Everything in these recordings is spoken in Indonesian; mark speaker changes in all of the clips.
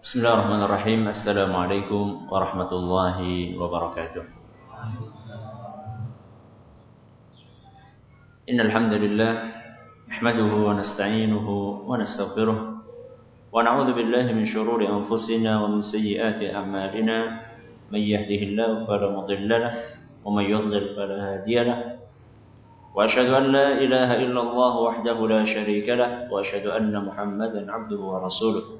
Speaker 1: Bismillahirrahmanirrahim. Assalamualaikum warahmatullahi wabarakatuh. Innal hamdalillah nahmaduhu wa nasta'inuhu wa nastaghfiruh wa na'udzu billahi min shururi anfusina wa min sayyiati a'malina man yahdihillahu fala mudilla lahu wa man yudlil fala hadiya lahu wa ashhadu an la ilaha illallah wahdahu la sharika lahu wa ashhadu anna muhammadan 'abduhu wa rasuluh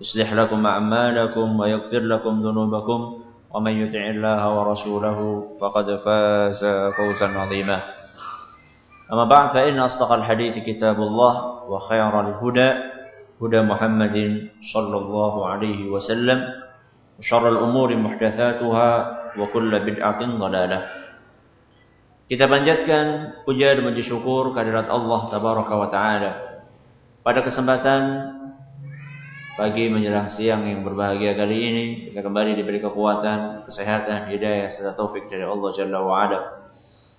Speaker 1: يصلح لكم أعمالكم ويغفر لكم ذنوبكم ومن يطع الله ورسوله فقد فاز فوزا عظيما أما بعد فإن أصدق الحديث كتاب الله وخير الهدى هدى محمد صلى الله عليه وسلم وشر الأمور محدثاتها وكل بدعة ضلالة Kita panjatkan puja dan puji syukur kehadirat Allah Tabaraka wa Ta'ala. Pada kesempatan pagi menjelang siang yang berbahagia kali ini kita kembali diberi kekuatan, kesehatan, hidayah serta taufik dari Allah Jalla wa ala.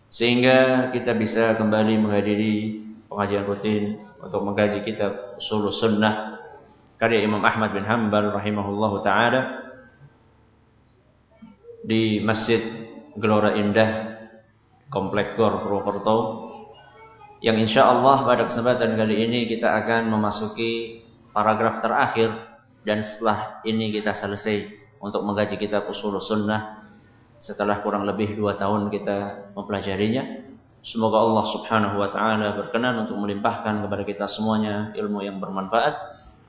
Speaker 1: Sehingga kita bisa kembali menghadiri pengajian rutin untuk mengkaji kitab Usul Sunnah karya Imam Ahmad bin Hanbal rahimahullahu taala di Masjid Gelora Indah Komplek Gor Purwokerto yang insya Allah pada kesempatan kali ini kita akan memasuki paragraf terakhir dan setelah ini kita selesai untuk mengkaji kitab usul sunnah setelah kurang lebih dua tahun kita mempelajarinya. Semoga Allah subhanahu wa ta'ala berkenan untuk melimpahkan kepada kita semuanya ilmu yang bermanfaat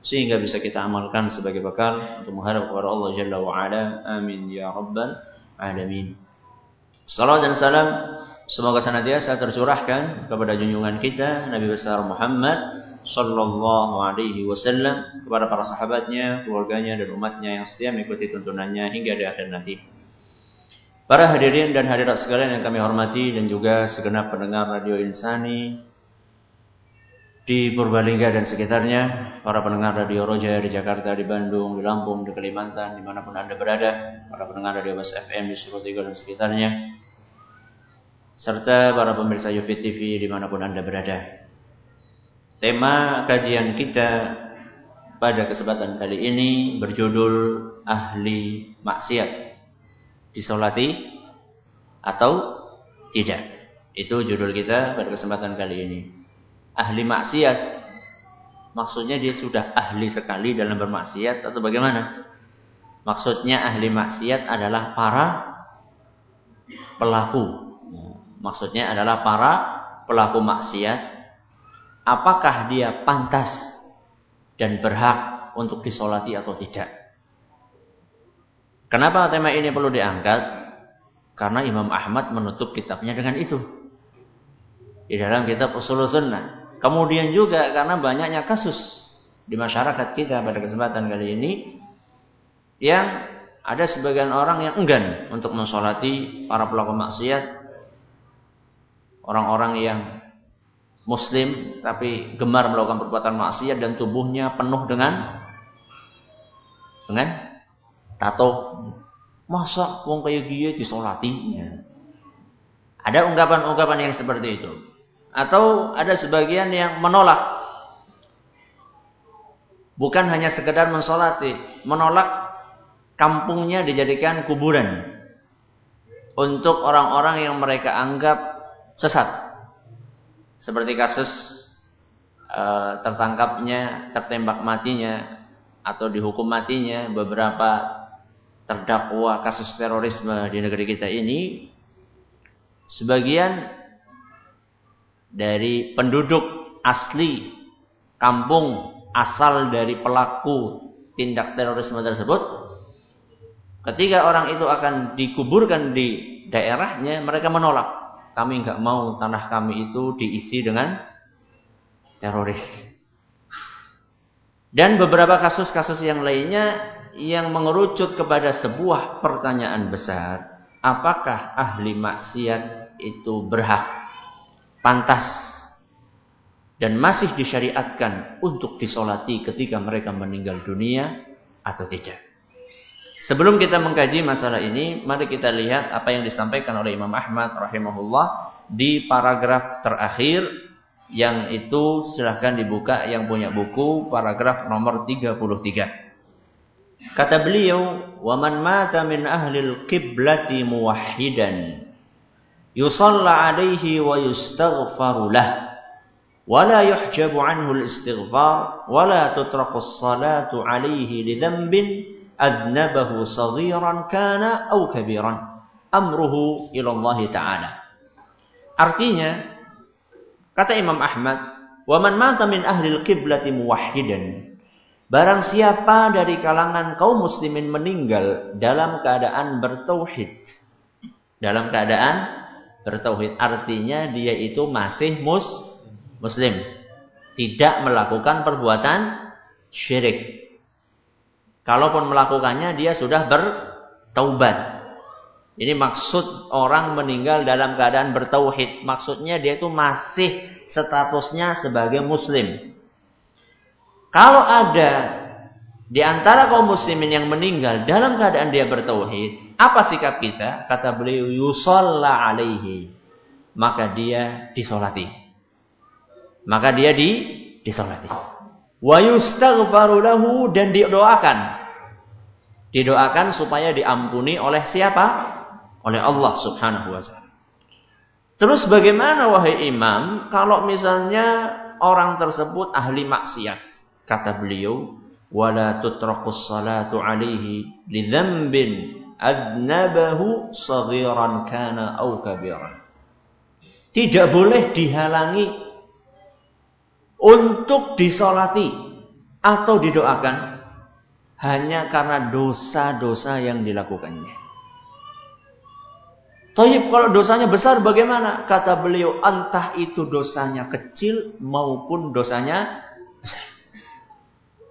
Speaker 1: sehingga bisa kita amalkan sebagai bekal untuk menghadap kepada Allah Jalla wa ala. Amin ya rabbal alamin. Salam dan salam semoga senantiasa tercurahkan kepada junjungan kita Nabi besar Muhammad Sallallahu Alaihi Wasallam kepada para sahabatnya, keluarganya dan umatnya yang setia mengikuti tuntunannya hingga di akhir nanti. Para hadirin dan hadirat sekalian yang kami hormati dan juga segenap pendengar radio Insani di Purbalingga dan sekitarnya, para pendengar radio Roja di Jakarta, di Bandung, di Lampung, di Kalimantan, di mana pun anda berada, para pendengar radio Bas FM di Solo dan sekitarnya, serta para pemirsa Yufit TV di mana pun anda berada. Tema kajian kita pada kesempatan kali ini berjudul ahli maksiat. Disolati atau tidak? Itu judul kita pada kesempatan kali ini. Ahli maksiat maksudnya dia sudah ahli sekali dalam bermaksiat atau bagaimana? Maksudnya ahli maksiat adalah para pelaku. Maksudnya adalah para pelaku maksiat apakah dia pantas dan berhak untuk disolati atau tidak. Kenapa tema ini perlu diangkat? Karena Imam Ahmad menutup kitabnya dengan itu. Di dalam kitab Usul Sunnah. Kemudian juga karena banyaknya kasus di masyarakat kita pada kesempatan kali ini yang ada sebagian orang yang enggan untuk mensolati para pelaku maksiat, orang-orang yang muslim tapi gemar melakukan perbuatan maksiat dan tubuhnya penuh dengan dengan tato. Masa wong kayak dia disolatinya? Ada ungkapan-ungkapan yang seperti itu. Atau ada sebagian yang menolak. Bukan hanya sekedar mensolati, menolak kampungnya dijadikan kuburan untuk orang-orang yang mereka anggap sesat. Seperti kasus uh, tertangkapnya, tertembak matinya atau dihukum matinya beberapa terdakwa kasus terorisme di negeri kita ini sebagian dari penduduk asli kampung asal dari pelaku tindak terorisme tersebut ketika orang itu akan dikuburkan di daerahnya mereka menolak kami nggak mau tanah kami itu diisi dengan teroris. Dan beberapa kasus-kasus yang lainnya yang mengerucut kepada sebuah pertanyaan besar, apakah ahli maksiat itu berhak, pantas, dan masih disyariatkan untuk disolati ketika mereka meninggal dunia atau tidak? Sebelum kita mengkaji masalah ini, mari kita lihat apa yang disampaikan oleh Imam Ahmad rahimahullah di paragraf terakhir yang itu silahkan dibuka yang punya buku paragraf nomor 33. Kata beliau, "Wa man mata min ahli al-qiblati muwahhidan yusalla alaihi wa yustaghfaru lah wa la yuhjabu anhu al-istighfar wa la tutraqu as-salatu alaihi li dhanbin adnabahu saghiran kana aw kabiran amruhu ila Allah taala." Artinya, kata Imam Ahmad, "Wa man mata min ahli al-qiblati muwahhidan." Barang siapa dari kalangan kaum muslimin meninggal dalam keadaan bertauhid. Dalam keadaan bertauhid artinya dia itu masih mus muslim. Tidak melakukan perbuatan syirik. Kalaupun melakukannya dia sudah bertaubat. Ini maksud orang meninggal dalam keadaan bertauhid. Maksudnya dia itu masih statusnya sebagai muslim. Kalau ada di antara kaum muslimin yang meninggal dalam keadaan dia bertauhid, apa sikap kita? Kata beliau, yusalla alaihi. Maka dia disolati. Maka dia di disolati. Wa yustaghfaru lahu dan didoakan. Didoakan supaya diampuni oleh siapa? oleh Allah Subhanahu wa taala. Terus bagaimana wahai imam kalau misalnya orang tersebut ahli maksiat? Kata beliau, wala tutraqus salatu alaihi li dzambin adnabahu saghiran kana au kabiran. Tidak boleh dihalangi untuk disolati atau didoakan hanya karena dosa-dosa yang dilakukannya. Taib kalau dosanya besar bagaimana? Kata beliau, entah itu dosanya kecil maupun dosanya besar.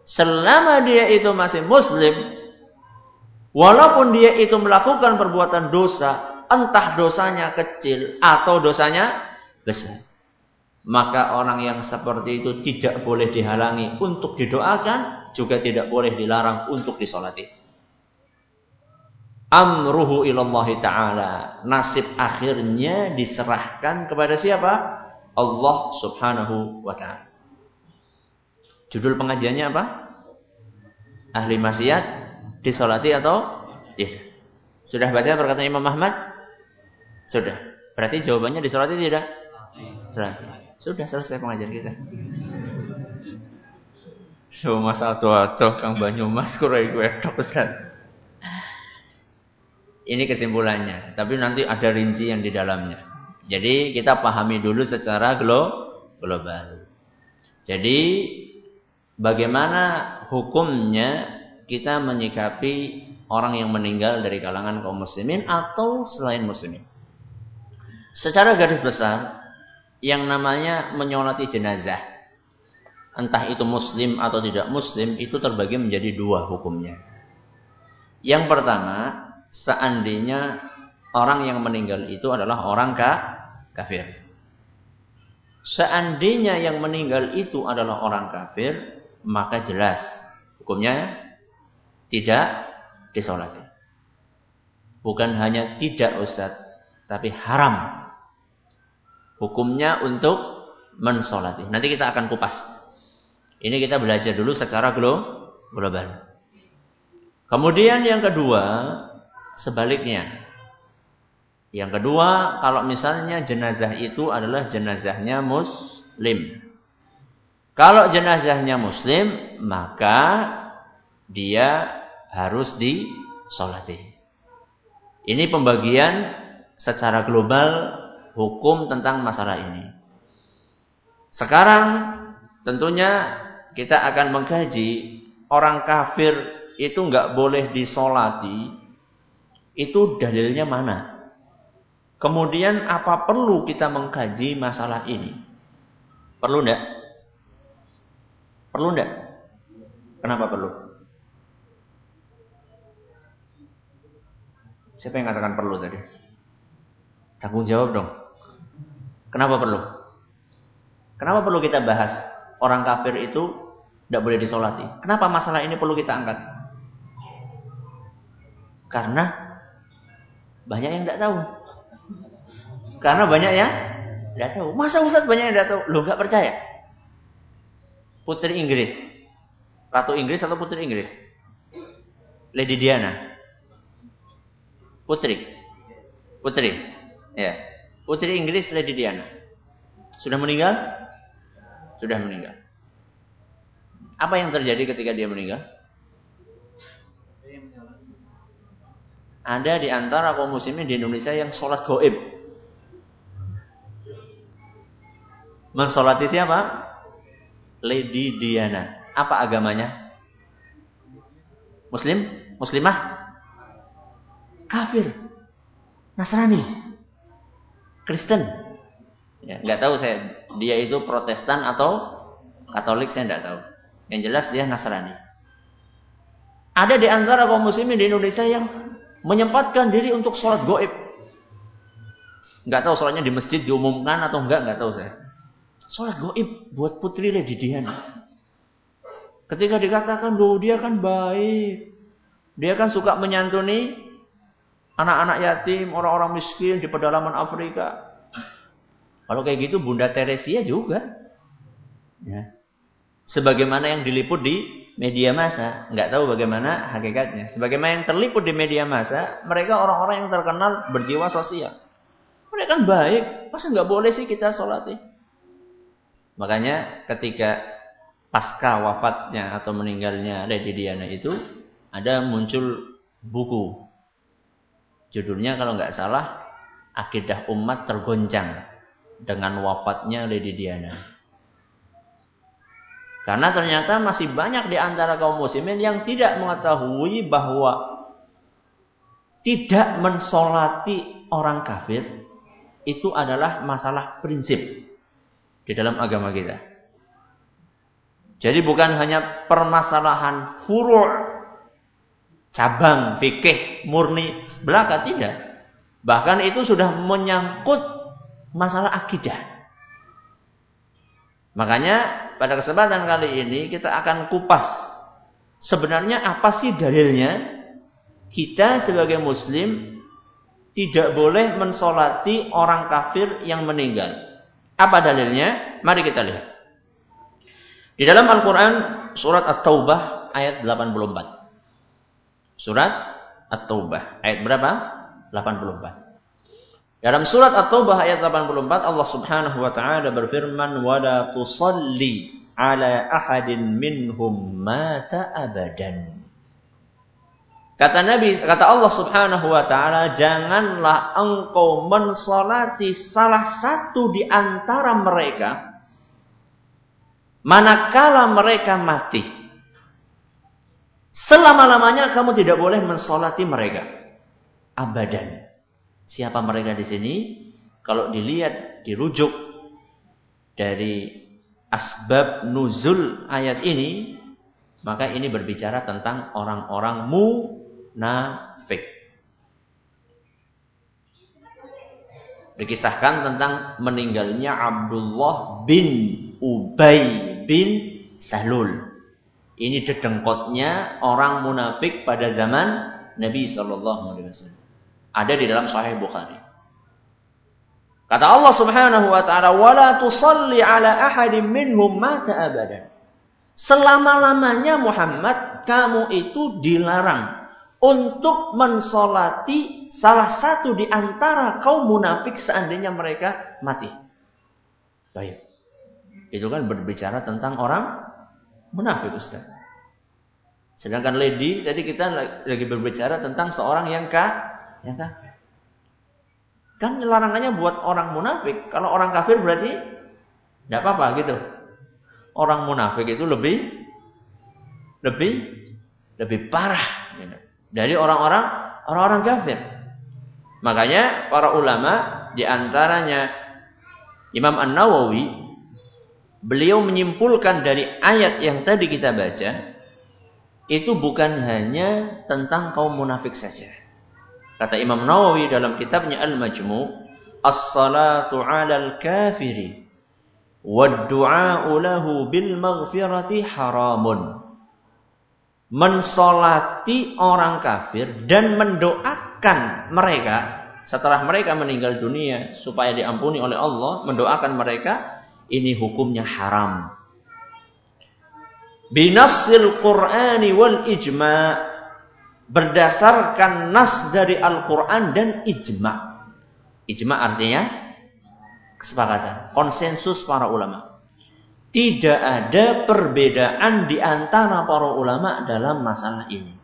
Speaker 1: Selama dia itu masih muslim, walaupun dia itu melakukan perbuatan dosa, entah dosanya kecil atau dosanya besar. Maka orang yang seperti itu tidak boleh dihalangi untuk didoakan, juga tidak boleh dilarang untuk disolati amruhu ilallah ta'ala. Nasib akhirnya diserahkan kepada siapa? Allah subhanahu wa ta'ala. Judul pengajiannya apa? Ahli maksiat disolati atau tidak? Sudah baca perkataan Imam Ahmad? Sudah. Berarti jawabannya disolati tidak? Solati. Sudah selesai pengajian kita. So masa tua-tua Kang Banyumas kurai gue Ustaz. Ini kesimpulannya. Tapi nanti ada rinci yang di dalamnya. Jadi kita pahami dulu secara global. Jadi bagaimana hukumnya kita menyikapi orang yang meninggal dari kalangan kaum muslimin atau selain muslimin. Secara garis besar, yang namanya menyolati jenazah, entah itu muslim atau tidak muslim, itu terbagi menjadi dua hukumnya. Yang pertama, seandainya orang yang meninggal itu adalah orang ka, kafir. Seandainya yang meninggal itu adalah orang kafir, maka jelas hukumnya tidak disolati. Bukan hanya tidak Ustaz, tapi haram. Hukumnya untuk mensolati. Nanti kita akan kupas. Ini kita belajar dulu secara global. Kemudian yang kedua, sebaliknya. Yang kedua, kalau misalnya jenazah itu adalah jenazahnya muslim. Kalau jenazahnya muslim, maka dia harus disolati. Ini pembagian secara global hukum tentang masalah ini. Sekarang tentunya kita akan mengkaji orang kafir itu nggak boleh disolati itu dalilnya mana? Kemudian apa perlu kita mengkaji masalah ini? Perlu enggak? Perlu enggak? Kenapa perlu? Siapa yang katakan perlu tadi? Tanggung jawab dong. Kenapa perlu? Kenapa perlu kita bahas orang kafir itu tidak boleh disolati? Kenapa masalah ini perlu kita angkat? Karena banyak yang tidak tahu. Karena banyak yang tidak tahu. Masa Ustaz banyak yang tidak tahu? Lo nggak percaya? Putri Inggris. Ratu Inggris atau Putri Inggris? Lady Diana. Putri. Putri. Ya. Putri Inggris Lady Diana. Sudah meninggal? Sudah meninggal. Apa yang terjadi ketika dia meninggal? Ada di antara kaum muslimin di Indonesia yang sholat goib. Mensolati siapa? Lady Diana. Apa agamanya? Muslim? Muslimah? Kafir. Nasrani. Kristen. Ya, nggak tahu saya dia itu Protestan atau Katolik saya nggak tahu. Yang jelas dia Nasrani. Ada di antara kaum muslimin di Indonesia yang menyempatkan diri untuk sholat goib. Nggak tahu sholatnya di masjid diumumkan atau enggak, nggak tahu saya. Sholat goib buat putri Lady Diana. Ketika dikatakan, loh dia kan baik. Dia kan suka menyantuni anak-anak yatim, orang-orang miskin di pedalaman Afrika. Kalau kayak gitu Bunda Teresia juga. Ya. Sebagaimana yang diliput di media massa. Nggak tahu bagaimana hakikatnya. Sebagaimana yang terliput di media massa, mereka orang-orang yang terkenal berjiwa sosial. Mereka kan baik. Masa nggak boleh sih kita sholat Makanya ketika pasca wafatnya atau meninggalnya Lady Diana itu ada muncul buku. Judulnya kalau nggak salah Akidah Umat Tergoncang dengan wafatnya Lady Diana. Karena ternyata masih banyak di antara kaum muslimin yang tidak mengetahui bahwa tidak mensolati orang kafir itu adalah masalah prinsip di dalam agama kita. Jadi bukan hanya permasalahan furu' cabang fikih murni belaka tidak. Bahkan itu sudah menyangkut masalah akidah. Makanya pada kesempatan kali ini kita akan kupas sebenarnya apa sih dalilnya kita sebagai muslim tidak boleh mensolati orang kafir yang meninggal. Apa dalilnya? Mari kita lihat. Di dalam Al-Quran, surat At-Taubah ayat 84. Surat At-Taubah ayat berapa? 84. Dalam surat At-Taubah ayat 84 Allah Subhanahu wa taala berfirman wala tusalli ala ahadin minhum mata abadan. Kata Nabi, kata Allah Subhanahu wa taala, janganlah engkau mensolati salah satu di antara mereka manakala mereka mati. Selama-lamanya kamu tidak boleh mensolati mereka. Abadan. Siapa mereka di sini? Kalau dilihat, dirujuk dari asbab nuzul ayat ini, maka ini berbicara tentang orang-orang mu munafik. Dikisahkan tentang meninggalnya Abdullah bin Ubay bin Salul. Ini dedengkotnya orang munafik pada zaman Nabi Shallallahu Alaihi Wasallam. Ada di dalam Sahih Bukhari. Kata Allah Subhanahu wa taala, "Wala tusalli ala ahadin minhum mata abadan." Selama-lamanya Muhammad kamu itu dilarang untuk mensolati salah satu di antara kaum munafik seandainya mereka mati. Baik. Itu kan berbicara tentang orang munafik Ustaz. Sedangkan lady tadi kita lagi berbicara tentang seorang yang ka yang kafir. Kan larangannya buat orang munafik. Kalau orang kafir berarti tidak apa-apa gitu. Orang munafik itu lebih lebih lebih parah. Gitu dari orang-orang orang-orang kafir. Makanya para ulama di antaranya Imam An-Nawawi beliau menyimpulkan dari ayat yang tadi kita baca itu bukan hanya tentang kaum munafik saja. Kata Imam Nawawi dalam kitabnya Al-Majmu' As-salatu 'alal kafiri wad-du'a'u lahu bil maghfirati haramun. Mensolati orang kafir dan mendoakan mereka setelah mereka meninggal dunia supaya diampuni oleh Allah, mendoakan mereka ini hukumnya haram. Binassil Qur'ani wal ijma' berdasarkan nas dari Al-Quran dan ijma. Ijma artinya kesepakatan, konsensus para ulama. Tidak ada perbedaan di antara para ulama dalam masalah ini.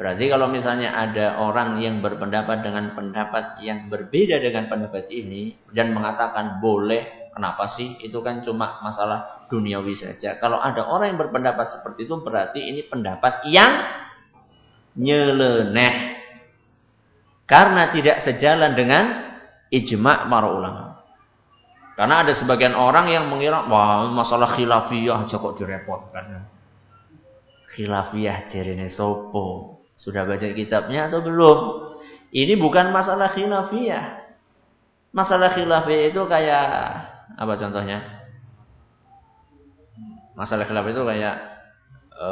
Speaker 1: Berarti kalau misalnya ada orang yang berpendapat dengan pendapat yang berbeda dengan pendapat ini dan mengatakan boleh, kenapa sih? Itu kan cuma masalah duniawi saja. Kalau ada orang yang berpendapat seperti itu berarti ini pendapat yang nyeleneh. Karena tidak sejalan dengan ijma' para ulama. Karena ada sebagian orang yang mengira, wah masalah khilafiyah aja kok direpotkan. Khilafiyah jerene sopo. Sudah baca kitabnya atau belum? Ini bukan masalah khilafiyah. Masalah khilafiyah itu kayak apa contohnya? Masalah khilaf itu kayak e,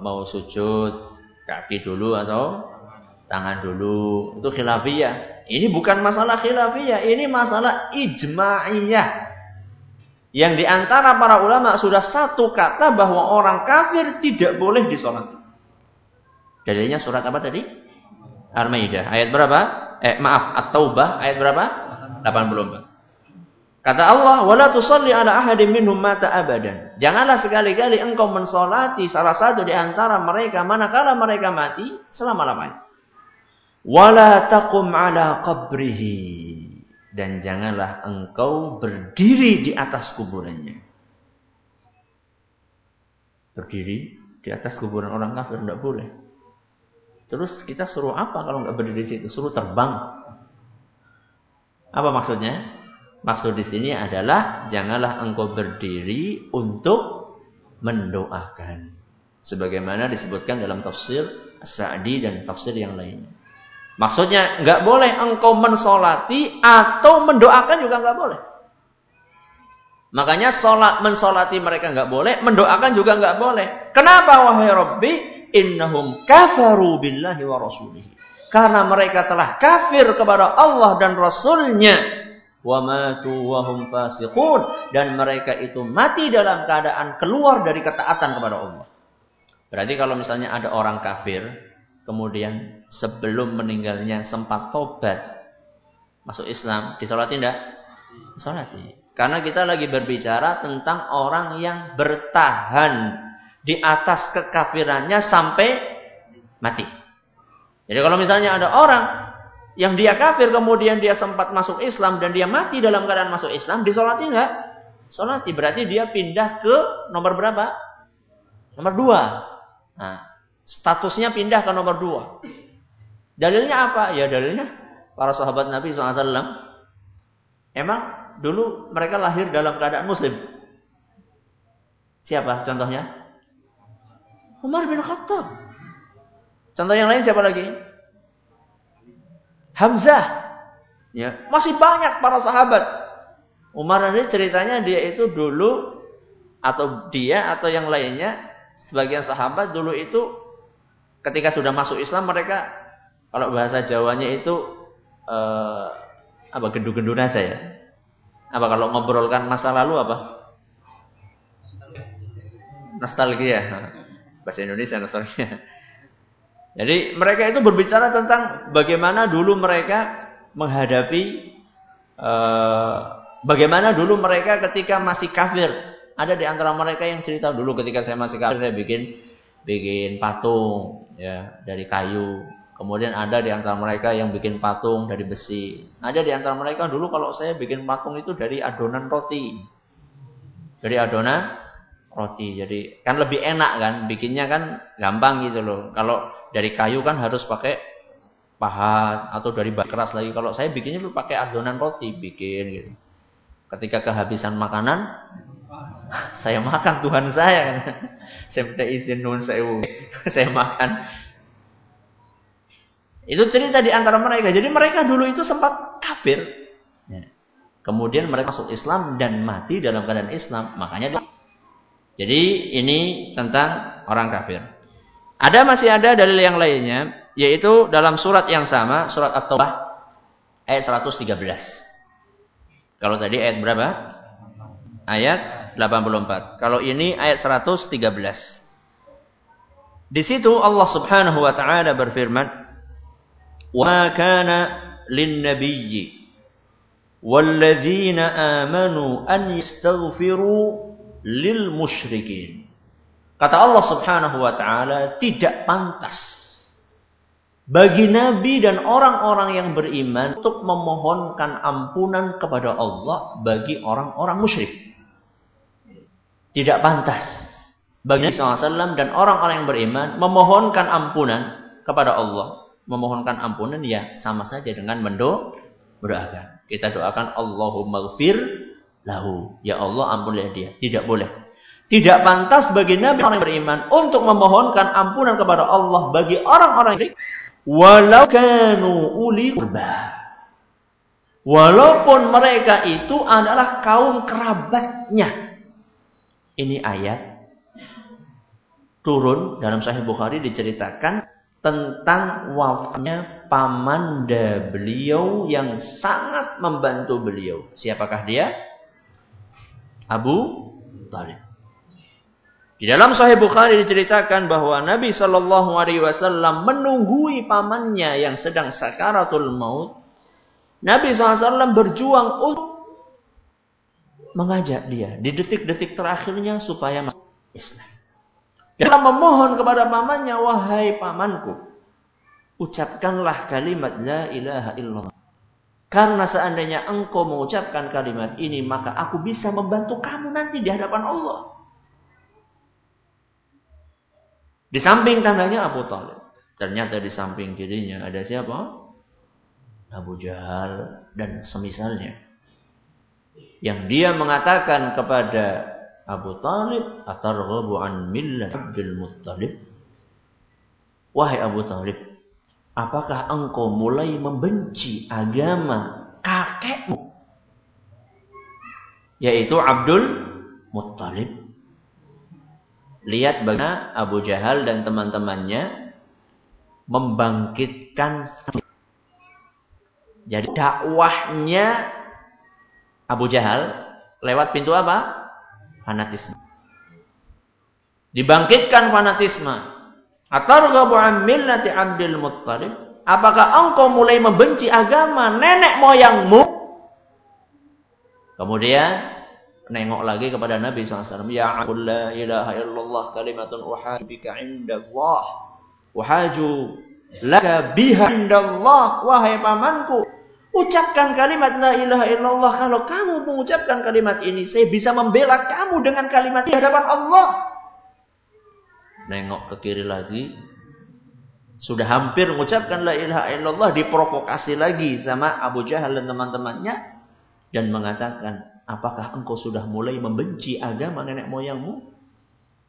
Speaker 1: mau sujud kaki dulu atau tangan dulu. Itu khilafiyah. Ini bukan masalah khilafiyah, ini masalah ijma'iyah. Yang di antara para ulama sudah satu kata bahwa orang kafir tidak boleh disolati. Dalilnya surat apa tadi? Al-Maidah. Ayat berapa? Eh maaf, At-Taubah ayat berapa? 84. Kata Allah, "Wala tusalli ala ahadin minhum mata abadan." Janganlah sekali-kali engkau mensolati salah satu di antara mereka manakala mereka mati selama-lamanya. Wala taqum ala qabrihi. Dan janganlah engkau berdiri di atas kuburannya. Berdiri di atas kuburan orang kafir tidak boleh. Terus kita suruh apa kalau nggak berdiri di situ? Suruh terbang. Apa maksudnya? Maksud di sini adalah janganlah engkau berdiri untuk mendoakan. Sebagaimana disebutkan dalam tafsir Sa'di dan tafsir yang lainnya. Maksudnya nggak boleh engkau mensolati atau mendoakan juga nggak boleh. Makanya solat mensolati mereka nggak boleh, mendoakan juga nggak boleh. Kenapa wahai Rabbi? Innahum kafaru billahi wa rasulihi. Karena mereka telah kafir kepada Allah dan Rasulnya wa matu wa hum fasiqun dan mereka itu mati dalam keadaan keluar dari ketaatan kepada Allah. Berarti kalau misalnya ada orang kafir kemudian sebelum meninggalnya sempat tobat masuk Islam, disolati tidak? Disolati. Karena kita lagi berbicara tentang orang yang bertahan di atas kekafirannya sampai mati. Jadi kalau misalnya ada orang yang dia kafir kemudian dia sempat masuk Islam dan dia mati dalam keadaan masuk Islam, disolati enggak? Solati berarti dia pindah ke nomor berapa? Nomor dua. Nah, statusnya pindah ke nomor dua. Dalilnya apa? Ya dalilnya para sahabat Nabi SAW. Emang dulu mereka lahir dalam keadaan Muslim. Siapa contohnya? Umar bin Khattab. Contoh yang lain siapa lagi? Hamzah. Ya, masih banyak para sahabat. Umar ini ceritanya dia itu dulu atau dia atau yang lainnya sebagian sahabat dulu itu ketika sudah masuk Islam mereka kalau bahasa Jawanya itu eh, apa gendu-gendu nasa ya. Apa kalau ngobrolkan masa lalu apa? Nostalgia. Bahasa Indonesia nostalgia. Jadi mereka itu berbicara tentang bagaimana dulu mereka menghadapi uh, bagaimana dulu mereka ketika masih kafir. Ada di antara mereka yang cerita dulu ketika saya masih kafir saya bikin bikin patung ya dari kayu. Kemudian ada di antara mereka yang bikin patung dari besi. Ada di antara mereka dulu kalau saya bikin patung itu dari adonan roti. Dari adonan roti. Jadi kan lebih enak kan, bikinnya kan gampang gitu loh. Kalau dari kayu kan harus pakai pahat atau dari batu keras lagi. Kalau saya bikinnya tuh pakai adonan roti bikin gitu. Ketika kehabisan makanan, saya makan Tuhan saya. Saya minta izin nun sewu, saya makan. Itu cerita di antara mereka. Jadi mereka dulu itu sempat kafir. Ya. Kemudian mereka masuk Islam dan mati dalam keadaan Islam. Makanya jadi ini tentang orang kafir. Ada masih ada dalil yang lainnya, yaitu dalam surat yang sama, surat At-Taubah ayat 113. Kalau tadi ayat berapa? Ayat 84. Kalau ini ayat 113. Di situ Allah Subhanahu wa taala berfirman, "Wa kana lin-nabiyyi walladzina amanu an yastaghfiru lil musyrikin." Kata Allah Subhanahu wa taala, tidak pantas bagi nabi dan orang-orang yang beriman untuk memohonkan ampunan kepada Allah bagi orang-orang musyrik. Tidak pantas bagi Nabi SAW dan orang-orang yang beriman memohonkan ampunan kepada Allah. Memohonkan ampunan ya sama saja dengan mendoakan. Kita doakan Allahumma gfir lahu. Ya Allah ampunilah dia. Tidak boleh tidak pantas bagi Nabi orang beriman untuk memohonkan ampunan kepada Allah bagi orang-orang yang walau kanu uli Walaupun mereka itu adalah kaum kerabatnya. Ini ayat turun dalam Sahih Bukhari diceritakan tentang wafatnya pamanda beliau yang sangat membantu beliau. Siapakah dia? Abu Talib. Di dalam Sahih Bukhari diceritakan bahwa Nabi Shallallahu Alaihi Wasallam menunggui pamannya yang sedang sakaratul maut. Nabi SAW berjuang untuk mengajak dia di detik-detik terakhirnya supaya masuk Islam. Dia memohon kepada pamannya, wahai pamanku, ucapkanlah kalimat la ilaha illallah. Karena seandainya engkau mengucapkan kalimat ini, maka aku bisa membantu kamu nanti di hadapan Allah. Di samping tangannya Abu Talib. Ternyata di samping kirinya ada siapa? Abu Jahal dan semisalnya. Yang dia mengatakan kepada Abu Talib, Atarghabu an millat Abdul Muttalib? Wahai Abu Talib, apakah engkau mulai membenci agama kakekmu? Yaitu Abdul Muttalib. Lihat bagaimana Abu Jahal dan teman-temannya membangkitkan jadi dakwahnya Abu Jahal lewat pintu apa? Fanatisme. Dibangkitkan fanatisme. Atarghabu an millati Abdul Muttalib? Apakah engkau mulai membenci agama nenek moyangmu? Kemudian nengok lagi kepada Nabi SAW. Ya aqul la ilaha illallah kalimatun uhaju bika Allah. Uhaju laka biha Allah. Wahai pamanku. Ucapkan kalimat la ilaha illallah. Kalau kamu mengucapkan kalimat ini. Saya bisa membela kamu dengan kalimat di hadapan Allah. Nengok ke kiri lagi. Sudah hampir mengucapkan la ilaha illallah. Diprovokasi lagi sama Abu Jahal dan teman-temannya. Dan mengatakan. Apakah engkau sudah mulai membenci agama nenek moyangmu?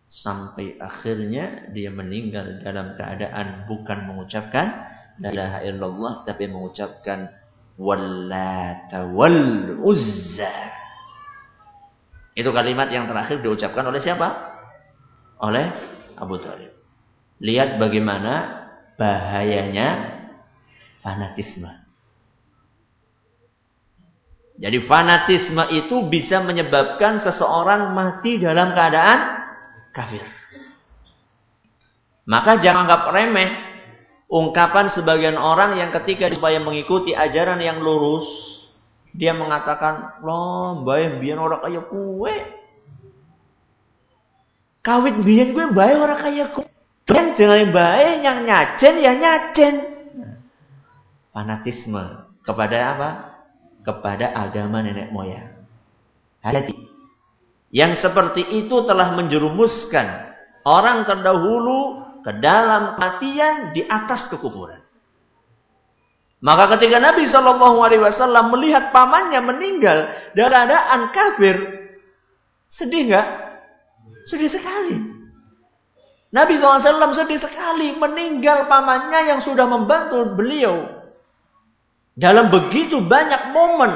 Speaker 1: Sampai akhirnya dia meninggal dalam keadaan bukan mengucapkan La ilaha illallah tapi mengucapkan Wallata wal uzza. Itu kalimat yang terakhir diucapkan oleh siapa? Oleh Abu Thalib. Lihat bagaimana bahayanya fanatisme. Jadi fanatisme itu bisa menyebabkan seseorang mati dalam keadaan kafir. Maka jangan anggap remeh ungkapan sebagian orang yang ketika supaya mengikuti ajaran yang lurus, dia mengatakan, loh, baik biar orang kaya kue. Kawit biar gue baik orang kaya kue. Dan jangan baik yang nyacen ya nyacen. Fanatisme kepada apa? kepada agama nenek moyang. Hati. Yang seperti itu telah menjerumuskan orang terdahulu ke dalam kematian di atas kekufuran. Maka ketika Nabi Shallallahu Alaihi Wasallam melihat pamannya meninggal dalam keadaan kafir, sedih nggak? Sedih sekali. Nabi SAW sedih sekali meninggal pamannya yang sudah membantu beliau. Dalam begitu banyak momen.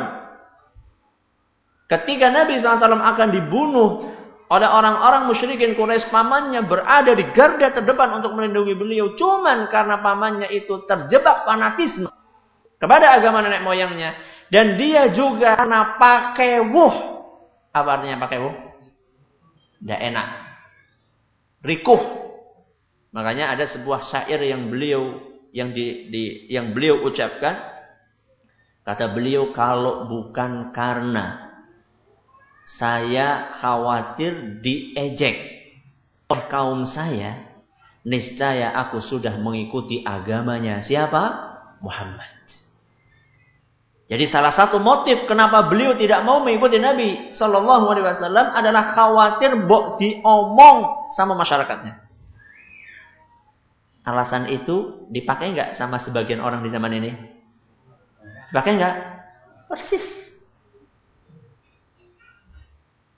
Speaker 1: Ketika Nabi SAW akan dibunuh oleh orang-orang musyrikin Quraisy pamannya berada di garda terdepan untuk melindungi beliau. Cuman karena pamannya itu terjebak fanatisme kepada agama nenek moyangnya. Dan dia juga karena pakai wuh. Apa artinya pakai wuh? Tidak enak. Rikuh. Makanya ada sebuah syair yang beliau yang di, di yang beliau ucapkan. Kata beliau kalau bukan karena saya khawatir diejek oleh kaum saya niscaya aku sudah mengikuti agamanya. Siapa? Muhammad jadi salah satu motif kenapa beliau tidak mau mengikuti Nabi Shallallahu Alaihi Wasallam adalah khawatir bok diomong sama masyarakatnya. Alasan itu dipakai nggak sama sebagian orang di zaman ini? Dipakai nggak? Persis.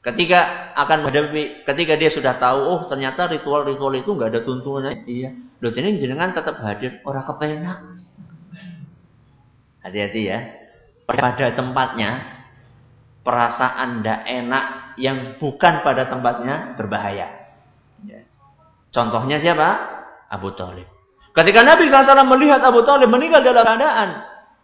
Speaker 1: Ketika akan menghadapi, ketika dia sudah tahu, oh ternyata ritual-ritual itu nggak ada tuntunannya, iya. Loh ini jenengan tetap hadir, orang kepenak. Hati-hati ya. Pada tempatnya, perasaan tidak enak yang bukan pada tempatnya berbahaya. Ya. Contohnya siapa? Abu Talib. Ketika Nabi SAW melihat Abu Talib meninggal dalam keadaan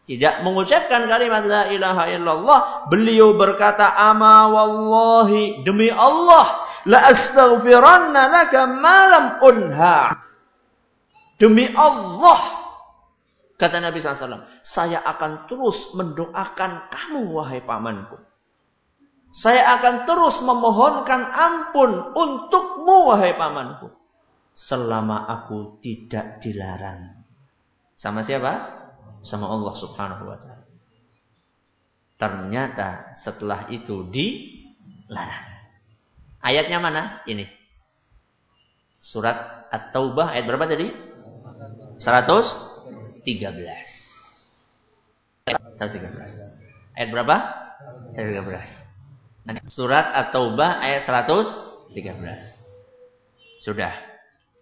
Speaker 1: tidak mengucapkan kalimat la ilaha illallah, beliau berkata ama wallahi demi Allah la astaghfiranna laka malam unha. Demi Allah kata Nabi SAW, saya akan terus mendoakan kamu wahai pamanku. Saya akan terus memohonkan ampun untukmu wahai pamanku selama aku tidak dilarang. Sama siapa? Sama Allah Subhanahu wa taala. Ternyata setelah itu dilarang. Ayatnya mana? Ini. Surat At-Taubah ayat berapa tadi? 113. 113. Ayat berapa? 113. Surat At-Taubah ayat 113. Sudah.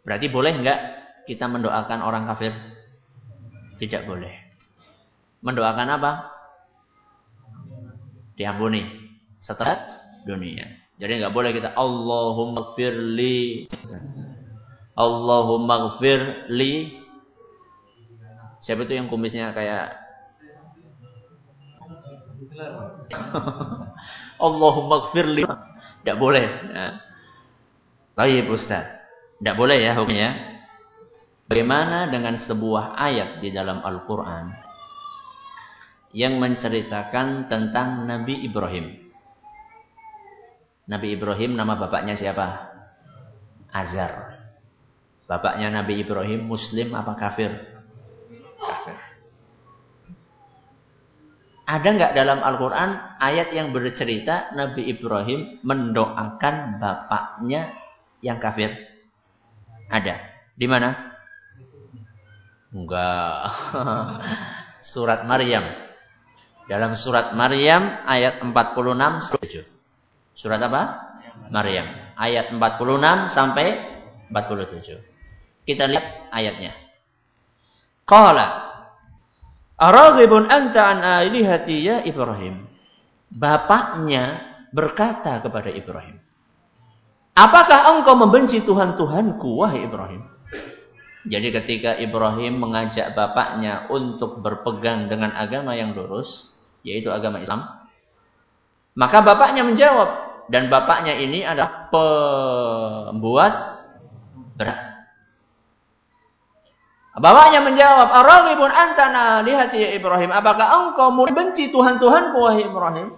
Speaker 1: Berarti boleh enggak kita mendoakan orang kafir? Tidak boleh. Mendoakan apa? Diampuni setelah dunia. Jadi enggak boleh kita Allahumma firli Allahumma firli Siapa itu yang kumisnya kayak Allahumma firli Tidak boleh. Nah. Baik Ustaz. Tidak boleh ya hukumnya. Bagaimana dengan sebuah ayat di dalam Al-Quran yang menceritakan tentang Nabi Ibrahim. Nabi Ibrahim nama bapaknya siapa? Azar. Bapaknya Nabi Ibrahim Muslim apa? Kafir. Ada nggak dalam Al-Quran ayat yang bercerita Nabi Ibrahim mendoakan bapaknya yang kafir? Ada. Di mana? Enggak. surat Maryam. Dalam surat Maryam ayat 46 7. Surat apa? Maryam. Ayat 46 sampai 47. Kita lihat ayatnya. Qala Araghibun anta an alihati ya Ibrahim. Bapaknya berkata kepada Ibrahim. Apakah engkau membenci Tuhan-Tuhanku, wahai Ibrahim? Jadi ketika Ibrahim mengajak bapaknya untuk berpegang dengan agama yang lurus, yaitu agama Islam, maka bapaknya menjawab, dan bapaknya ini adalah pembuat berat. Bapaknya menjawab, Araghibun antana lihati ya Ibrahim. Apakah engkau membenci Tuhan-Tuhanku, wahai Ibrahim?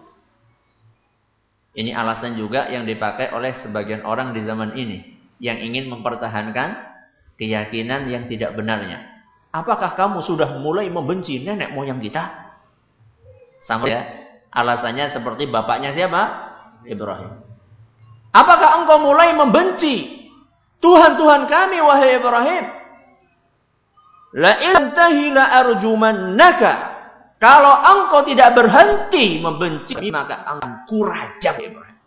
Speaker 1: Ini alasan juga yang dipakai oleh sebagian orang di zaman ini yang ingin mempertahankan keyakinan yang tidak benarnya. Apakah kamu sudah mulai membenci nenek moyang kita? Sama ya. Alasannya seperti bapaknya siapa? Ibrahim. Apakah engkau mulai membenci Tuhan-Tuhan kami wahai Ibrahim? La intahi la arjumannaka kalau engkau tidak berhenti membenci maka akan Ibrahim.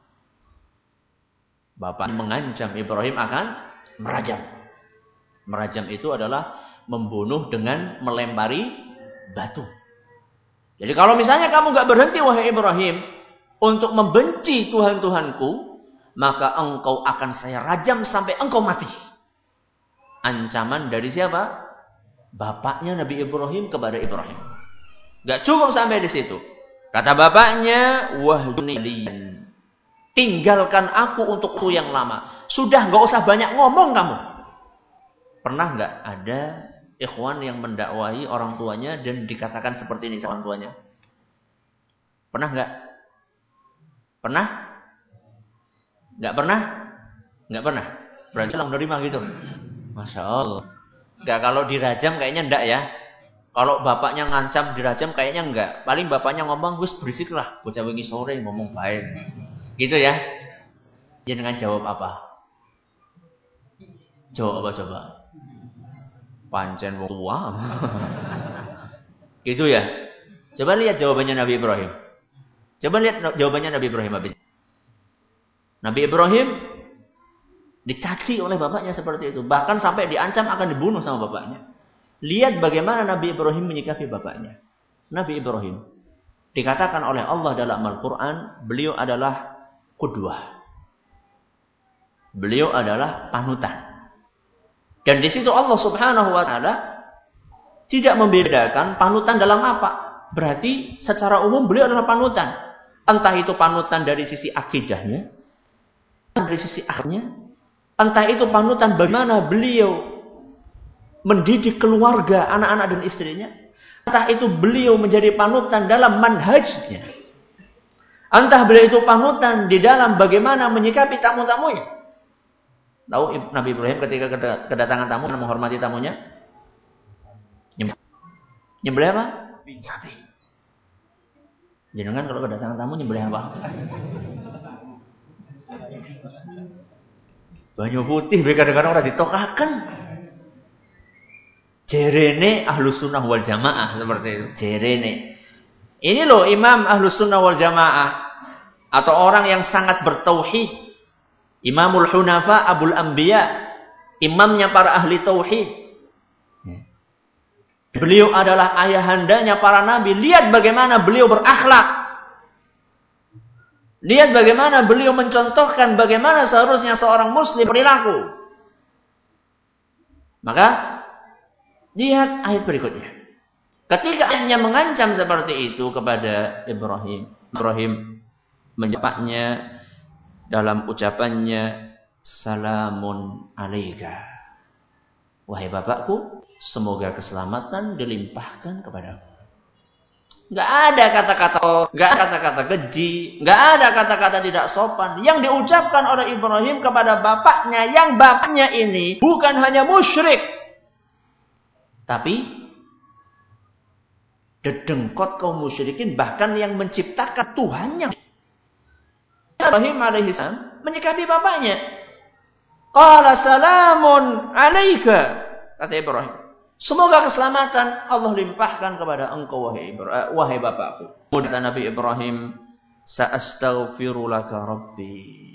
Speaker 1: Bapak mengancam Ibrahim akan merajam. Merajam itu adalah membunuh dengan melempari batu. Jadi kalau misalnya kamu nggak berhenti wahai Ibrahim untuk membenci Tuhan-Tuhanku, maka engkau akan saya rajam sampai engkau mati. Ancaman dari siapa? Bapaknya Nabi Ibrahim kepada Ibrahim. Gak cukup sampai di situ. Kata bapaknya, wahduniyan. Tinggalkan aku untuk waktu yang lama. Sudah nggak usah banyak ngomong kamu. Pernah nggak ada ikhwan yang mendakwahi orang tuanya dan dikatakan seperti ini sama orang tuanya? Pernah nggak? Pernah? Nggak pernah? Nggak pernah. Berarti langsung nerima gitu. Masya Allah. Nggak kalau dirajam kayaknya enggak ya. Kalau bapaknya ngancam dirajam kayaknya enggak. Paling bapaknya ngomong, gus berisik lah. Bocah wingi sore ngomong baik. Gitu ya. Jangan jawab apa? Jawab apa coba? Pancen wong tua. gitu ya. Coba lihat jawabannya Nabi Ibrahim. Coba lihat jawabannya Nabi Ibrahim habis. Nabi Ibrahim dicaci oleh bapaknya seperti itu. Bahkan sampai diancam akan dibunuh sama bapaknya. Lihat bagaimana Nabi Ibrahim menyikapi bapaknya. Nabi Ibrahim dikatakan oleh Allah dalam Al-Quran, beliau adalah kudwah. Beliau adalah panutan. Dan di situ Allah Subhanahu wa taala tidak membedakan panutan dalam apa. Berarti secara umum beliau adalah panutan. Entah itu panutan dari sisi akidahnya, dari sisi akhirnya, entah itu panutan bagaimana beliau mendidik keluarga, anak-anak dan istrinya, entah itu beliau menjadi panutan dalam manhajnya, Entah beliau itu panutan di dalam bagaimana menyikapi tamu-tamunya. Tahu Nabi Ibrahim ketika kedatangan tamu menghormati tamunya? Nyembelih apa? Sapi. Jangan kalau kedatangan tamu nyembelih apa? Banyu putih mereka kadang orang ditokakan. Jerene ahlus sunnah wal jamaah seperti itu. Jerene. Ini loh imam ahlus sunnah wal jamaah. Atau orang yang sangat bertauhid. Imamul Hunafa Abul Anbiya. Imamnya para ahli tauhid. Beliau adalah ayahandanya para nabi. Lihat bagaimana beliau berakhlak. Lihat bagaimana beliau mencontohkan bagaimana seharusnya seorang muslim perilaku. Maka lihat ayat berikutnya. Ketika ayatnya mengancam seperti itu kepada Ibrahim, Ibrahim menjawabnya dalam ucapannya salamun alaika. Wahai bapakku, semoga keselamatan dilimpahkan kepadamu. Gak ada kata-kata, gak ada kata-kata keji, gak ada kata-kata tidak sopan yang diucapkan oleh Ibrahim kepada bapaknya, yang bapaknya ini bukan hanya musyrik, tapi dedengkot kaum musyrikin bahkan yang menciptakan Tuhannya. Ibrahim alaihissalam menyikapi bapaknya. Qala salamun alaika kata Ibrahim. Semoga keselamatan Allah limpahkan kepada engkau wahai, Ibrahim, wahai bapakku. Kata Nabi Ibrahim, Sa'astaghfiru laka Rabbi.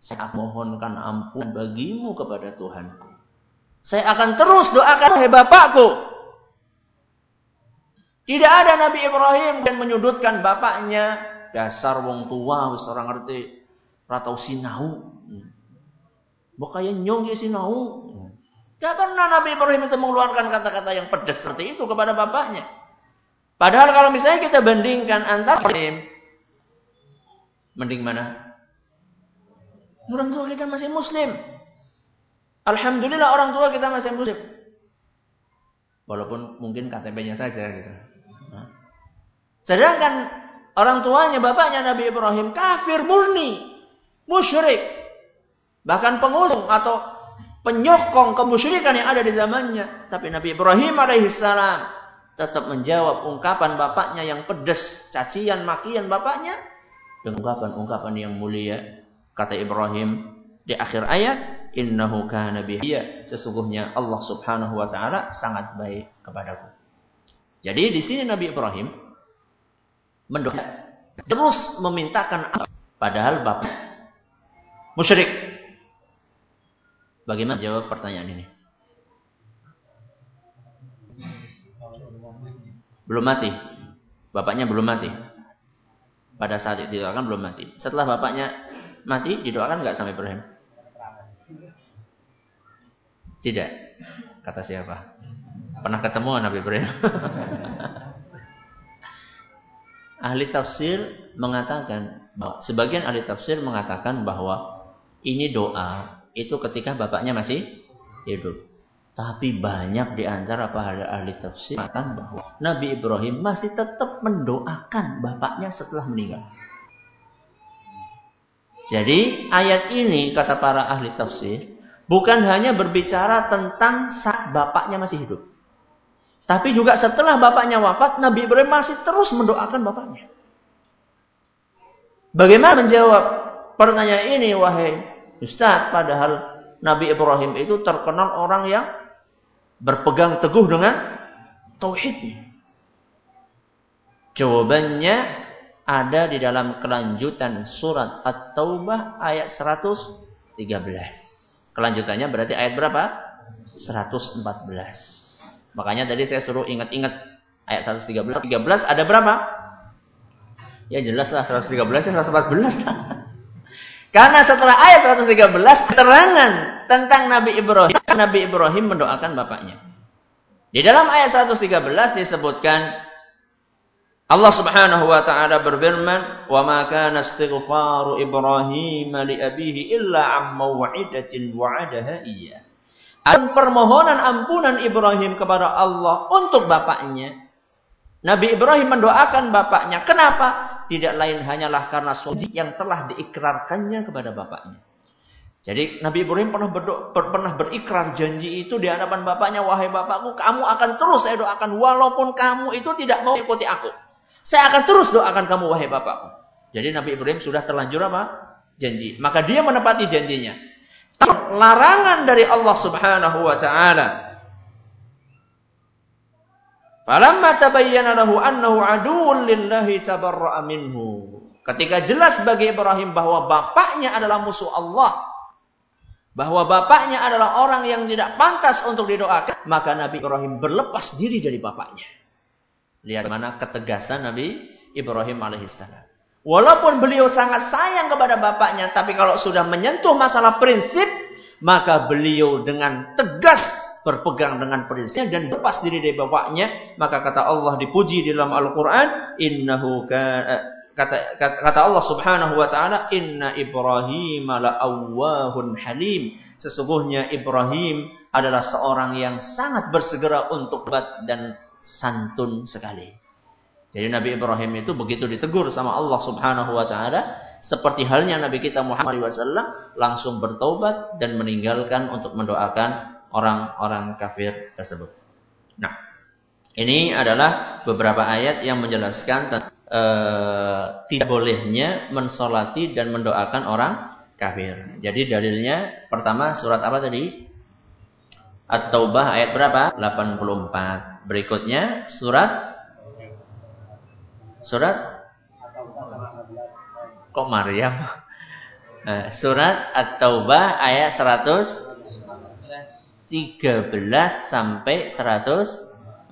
Speaker 1: Saya mohonkan ampun bagimu kepada Tuhanku. Saya akan terus doakan wahai bapakku. Tidak ada Nabi Ibrahim yang menyudutkan bapaknya. Dasar wong tua, wis orang ngerti. Ratau sinau. Mbok kaya nyong sinau. Gak pernah Nabi Ibrahim itu mengeluarkan kata-kata yang pedas seperti itu kepada bapaknya. Padahal kalau misalnya kita bandingkan antara Ibrahim. Mending mana? Orang tua kita masih muslim. Alhamdulillah orang tua kita masih muslim. Walaupun mungkin KTP-nya saja gitu. Sedangkan orang tuanya, bapaknya Nabi Ibrahim kafir murni, musyrik. Bahkan pengusung atau penyokong kemusyrikan yang ada di zamannya. Tapi Nabi Ibrahim alaihissalam tetap menjawab ungkapan bapaknya yang pedas, cacian, makian bapaknya. Dan ungkapan-ungkapan yang mulia. Kata Ibrahim di akhir ayat, Innahu kana bihiya. Sesungguhnya Allah subhanahu wa ta'ala sangat baik kepadaku. Jadi di sini Nabi Ibrahim mendoa terus memintakan padahal bapak musyrik. Bagaimana jawab pertanyaan ini? Belum mati. Bapaknya belum mati. Pada saat didoakan belum mati. Setelah bapaknya mati, didoakan nggak sama Ibrahim? Tidak. Kata siapa? Pernah ketemu Nabi Ibrahim? ahli tafsir mengatakan sebagian ahli tafsir mengatakan bahwa ini doa itu ketika bapaknya masih hidup. Tapi banyak di antara para ahli tafsir mengatakan bahwa Nabi Ibrahim masih tetap mendoakan bapaknya setelah meninggal. Jadi ayat ini kata para ahli tafsir bukan hanya berbicara tentang saat bapaknya masih hidup. Tapi juga setelah bapaknya wafat, Nabi Ibrahim masih terus mendoakan bapaknya. Bagaimana menjawab pertanyaan ini, wahai Ustaz? Padahal Nabi Ibrahim itu terkenal orang yang berpegang teguh dengan tauhidnya. Jawabannya ada di dalam kelanjutan surat At-Taubah ayat 113. Kelanjutannya berarti ayat berapa? 114. Makanya tadi saya suruh ingat-ingat ayat 113. 13 ada berapa? Ya jelas lah 113 ya 114 lah. Karena setelah ayat 113 keterangan tentang Nabi Ibrahim, Nabi Ibrahim mendoakan bapaknya. Di dalam ayat 113 disebutkan Allah Subhanahu wa taala berfirman, "Wa ma kana istighfaru Ibrahim li abihi illa am maw'idatin wa'adaha iyyah." Dan permohonan ampunan Ibrahim kepada Allah untuk bapaknya. Nabi Ibrahim mendoakan bapaknya. Kenapa? Tidak lain hanyalah karena suci yang telah diikrarkannya kepada bapaknya. Jadi Nabi Ibrahim pernah, berdo, pernah berikrar janji itu di hadapan bapaknya. Wahai bapakku, kamu akan terus saya doakan. Walaupun kamu itu tidak mau ikuti aku. Saya akan terus doakan kamu, wahai bapakku. Jadi Nabi Ibrahim sudah terlanjur apa? Janji. Maka dia menepati janjinya larangan dari Allah Subhanahu wa taala. Falamma tabayyana lahu annahu aduwwun lillahi tabarra'a minhu. Ketika jelas bagi Ibrahim bahwa bapaknya adalah musuh Allah, bahwa bapaknya adalah orang yang tidak pantas untuk didoakan, maka Nabi Ibrahim berlepas diri dari bapaknya. Lihat mana ketegasan Nabi Ibrahim alaihissalam. Walaupun beliau sangat sayang kepada bapaknya, tapi kalau sudah menyentuh masalah prinsip, maka beliau dengan tegas berpegang dengan prinsipnya dan lepas diri dari bapaknya. Maka kata Allah dipuji di dalam Al-Quran, innahu kata, kata, kata Allah subhanahu wa ta'ala, inna Ibrahim la'awwahun halim. Sesungguhnya Ibrahim adalah seorang yang sangat bersegera untuk bat dan santun sekali. Jadi Nabi Ibrahim itu begitu ditegur sama Allah Subhanahu wa taala, seperti halnya Nabi kita Muhammad SAW langsung bertobat dan meninggalkan untuk mendoakan orang-orang kafir tersebut. Nah, ini adalah beberapa ayat yang menjelaskan uh, tidak bolehnya mensolati dan mendoakan orang kafir. Jadi dalilnya pertama surat apa tadi? At-Taubah ayat berapa? 84. Berikutnya surat Surat kok Maryam? Nah, surat At-Taubah ayat 113 sampai 114.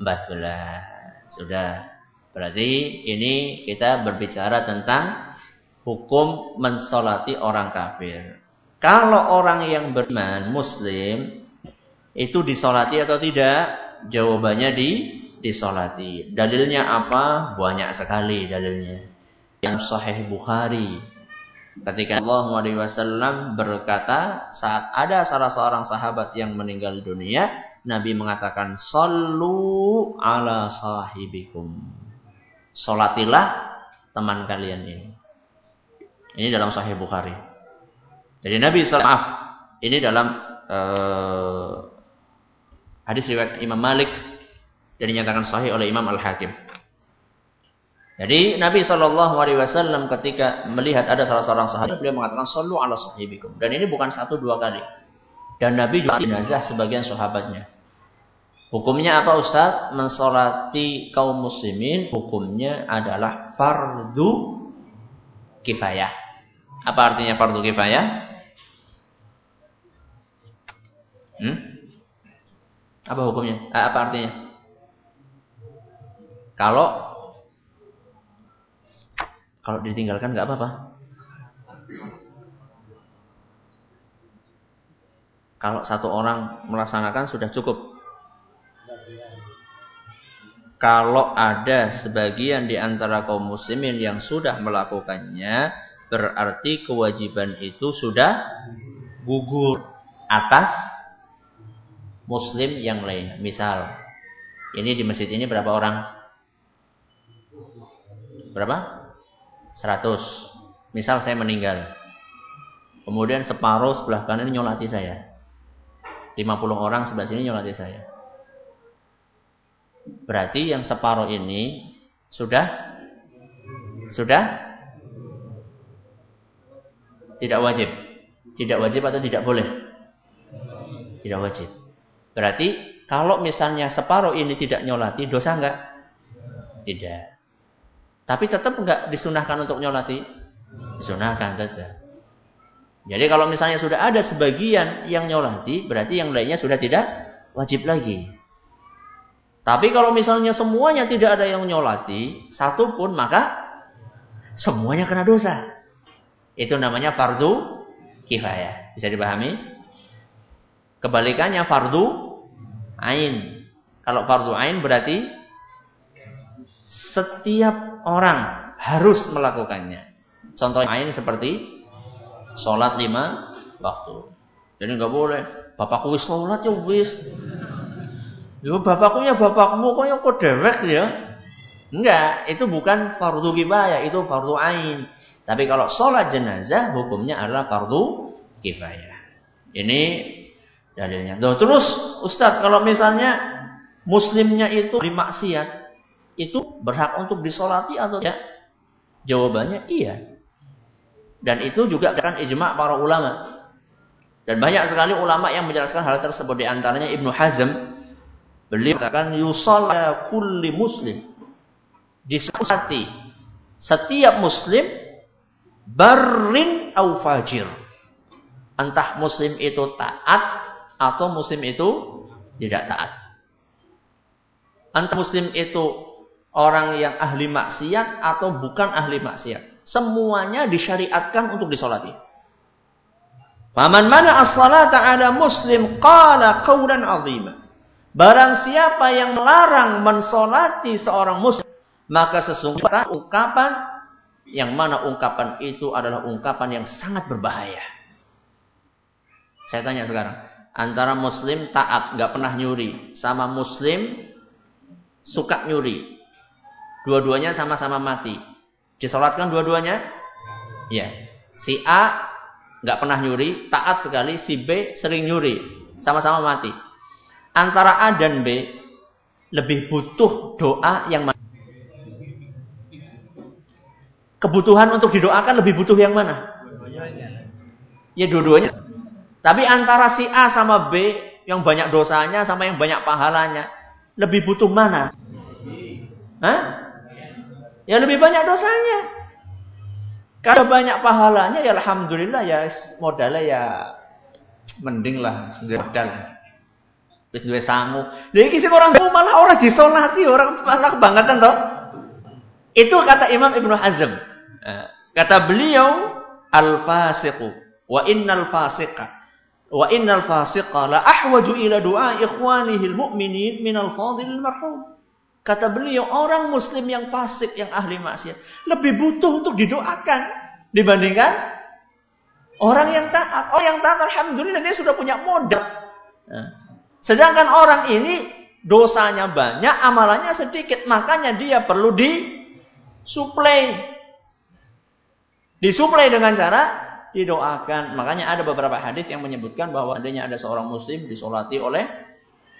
Speaker 1: Sudah. Berarti ini kita berbicara tentang hukum mensolati orang kafir. Kalau orang yang beriman muslim itu disolati atau tidak? Jawabannya di disolati. Dalilnya apa? Banyak sekali dalilnya. Yang Sahih Bukhari. Ketika Allah Wasallam berkata saat ada salah seorang sahabat yang meninggal dunia, Nabi mengatakan, Sallu ala sahibikum. Solatilah teman kalian ini. Ini dalam Sahih Bukhari. Jadi Nabi SAW, ini dalam uh, hadis riwayat Imam Malik dan dinyatakan sahih oleh Imam Al-Hakim. Jadi Nabi Shallallahu Alaihi Wasallam ketika melihat ada salah seorang sahabat beliau mengatakan solu ala sahibikum dan ini bukan satu dua kali dan Nabi juga jenazah sebagian sahabatnya. Hukumnya apa Ustaz? Mensolati kaum muslimin hukumnya adalah fardu kifayah. Apa artinya fardu kifayah? Hmm? Apa hukumnya? Apa artinya? Kalau kalau ditinggalkan nggak apa-apa. Kalau satu orang melaksanakan sudah cukup. Kalau ada sebagian di antara kaum muslimin yang sudah melakukannya, berarti kewajiban itu sudah gugur atas muslim yang lain. Misal, ini di masjid ini berapa orang? Berapa? 100. Misal saya meninggal. Kemudian separuh sebelah kanan nyolati saya. 50 orang sebelah sini nyolati saya. Berarti yang separuh ini sudah sudah tidak wajib. Tidak wajib atau tidak boleh? Tidak wajib. Berarti kalau misalnya separuh ini tidak nyolati, dosa enggak? Tidak. Tapi tetap enggak disunahkan untuk nyolati? Disunahkan tetap. Jadi kalau misalnya sudah ada sebagian yang nyolati, berarti yang lainnya sudah tidak wajib lagi. Tapi kalau misalnya semuanya tidak ada yang nyolati, satu pun maka semuanya kena dosa. Itu namanya fardu kifayah. Bisa dipahami? Kebalikannya fardu ain. Kalau fardu ain berarti setiap orang harus melakukannya. Contoh lain seperti sholat lima waktu. Jadi nggak boleh. Bapakku wis sholat ya wis. Yo bapakku ya bapakmu kok ya kok dewek ya. Enggak, itu bukan fardu kifayah, itu fardu ain. Tapi kalau sholat jenazah hukumnya adalah fardu kifayah. Ini dalilnya. Tuh, terus Ustadz kalau misalnya muslimnya itu dimaksiat, itu berhak untuk disolati atau tidak? Jawabannya iya. Dan itu juga akan ijma' para ulama. Dan banyak sekali ulama yang menjelaskan hal tersebut. Di antaranya Ibnu Hazm. Beliau katakan yusalla kulli muslim. Disolati setiap muslim barin au fajir. Entah muslim itu taat atau muslim itu tidak taat. Entah muslim itu orang yang ahli maksiat atau bukan ahli maksiat. Semuanya disyariatkan untuk disolati. Faman mana as-salata ala muslim qala qawlan azima. Barang siapa yang melarang mensolati seorang muslim, maka sesungguhnya ungkapan yang mana ungkapan itu adalah ungkapan yang sangat berbahaya. Saya tanya sekarang, antara muslim taat, nggak pernah nyuri, sama muslim suka nyuri, Dua-duanya sama-sama mati. Disolatkan dua-duanya? Ya. Si A nggak pernah nyuri, taat sekali. Si B sering nyuri, sama-sama mati. Antara A dan B lebih butuh doa yang mana? Kebutuhan untuk didoakan lebih butuh yang mana? Ya dua-duanya. Tapi antara si A sama B yang banyak dosanya sama yang banyak pahalanya, lebih butuh mana? Hah? Ya lebih banyak dosanya. Kalau banyak pahalanya ya alhamdulillah ya modalnya ya mending lah modal. Wis duwe sangu. Lha iki sing orang malah orang disolati, orang malah kebangetan toh. Itu kata Imam Ibnu Hazm. Eh, kata beliau al-fasiqu wa innal fasiqa wa innal fasiqa la ahwaju ila du'a ikhwanihi al-mu'minin min al-fadil al-marhum. Kata beliau, orang muslim yang fasik, yang ahli maksiat, lebih butuh untuk didoakan dibandingkan orang yang taat. Orang yang taat, alhamdulillah dia sudah punya modal. Nah, sedangkan orang ini dosanya banyak, amalannya sedikit, makanya dia perlu disuplai. Disuplai dengan cara didoakan. Makanya ada beberapa hadis yang menyebutkan bahwa adanya ada seorang muslim disolati oleh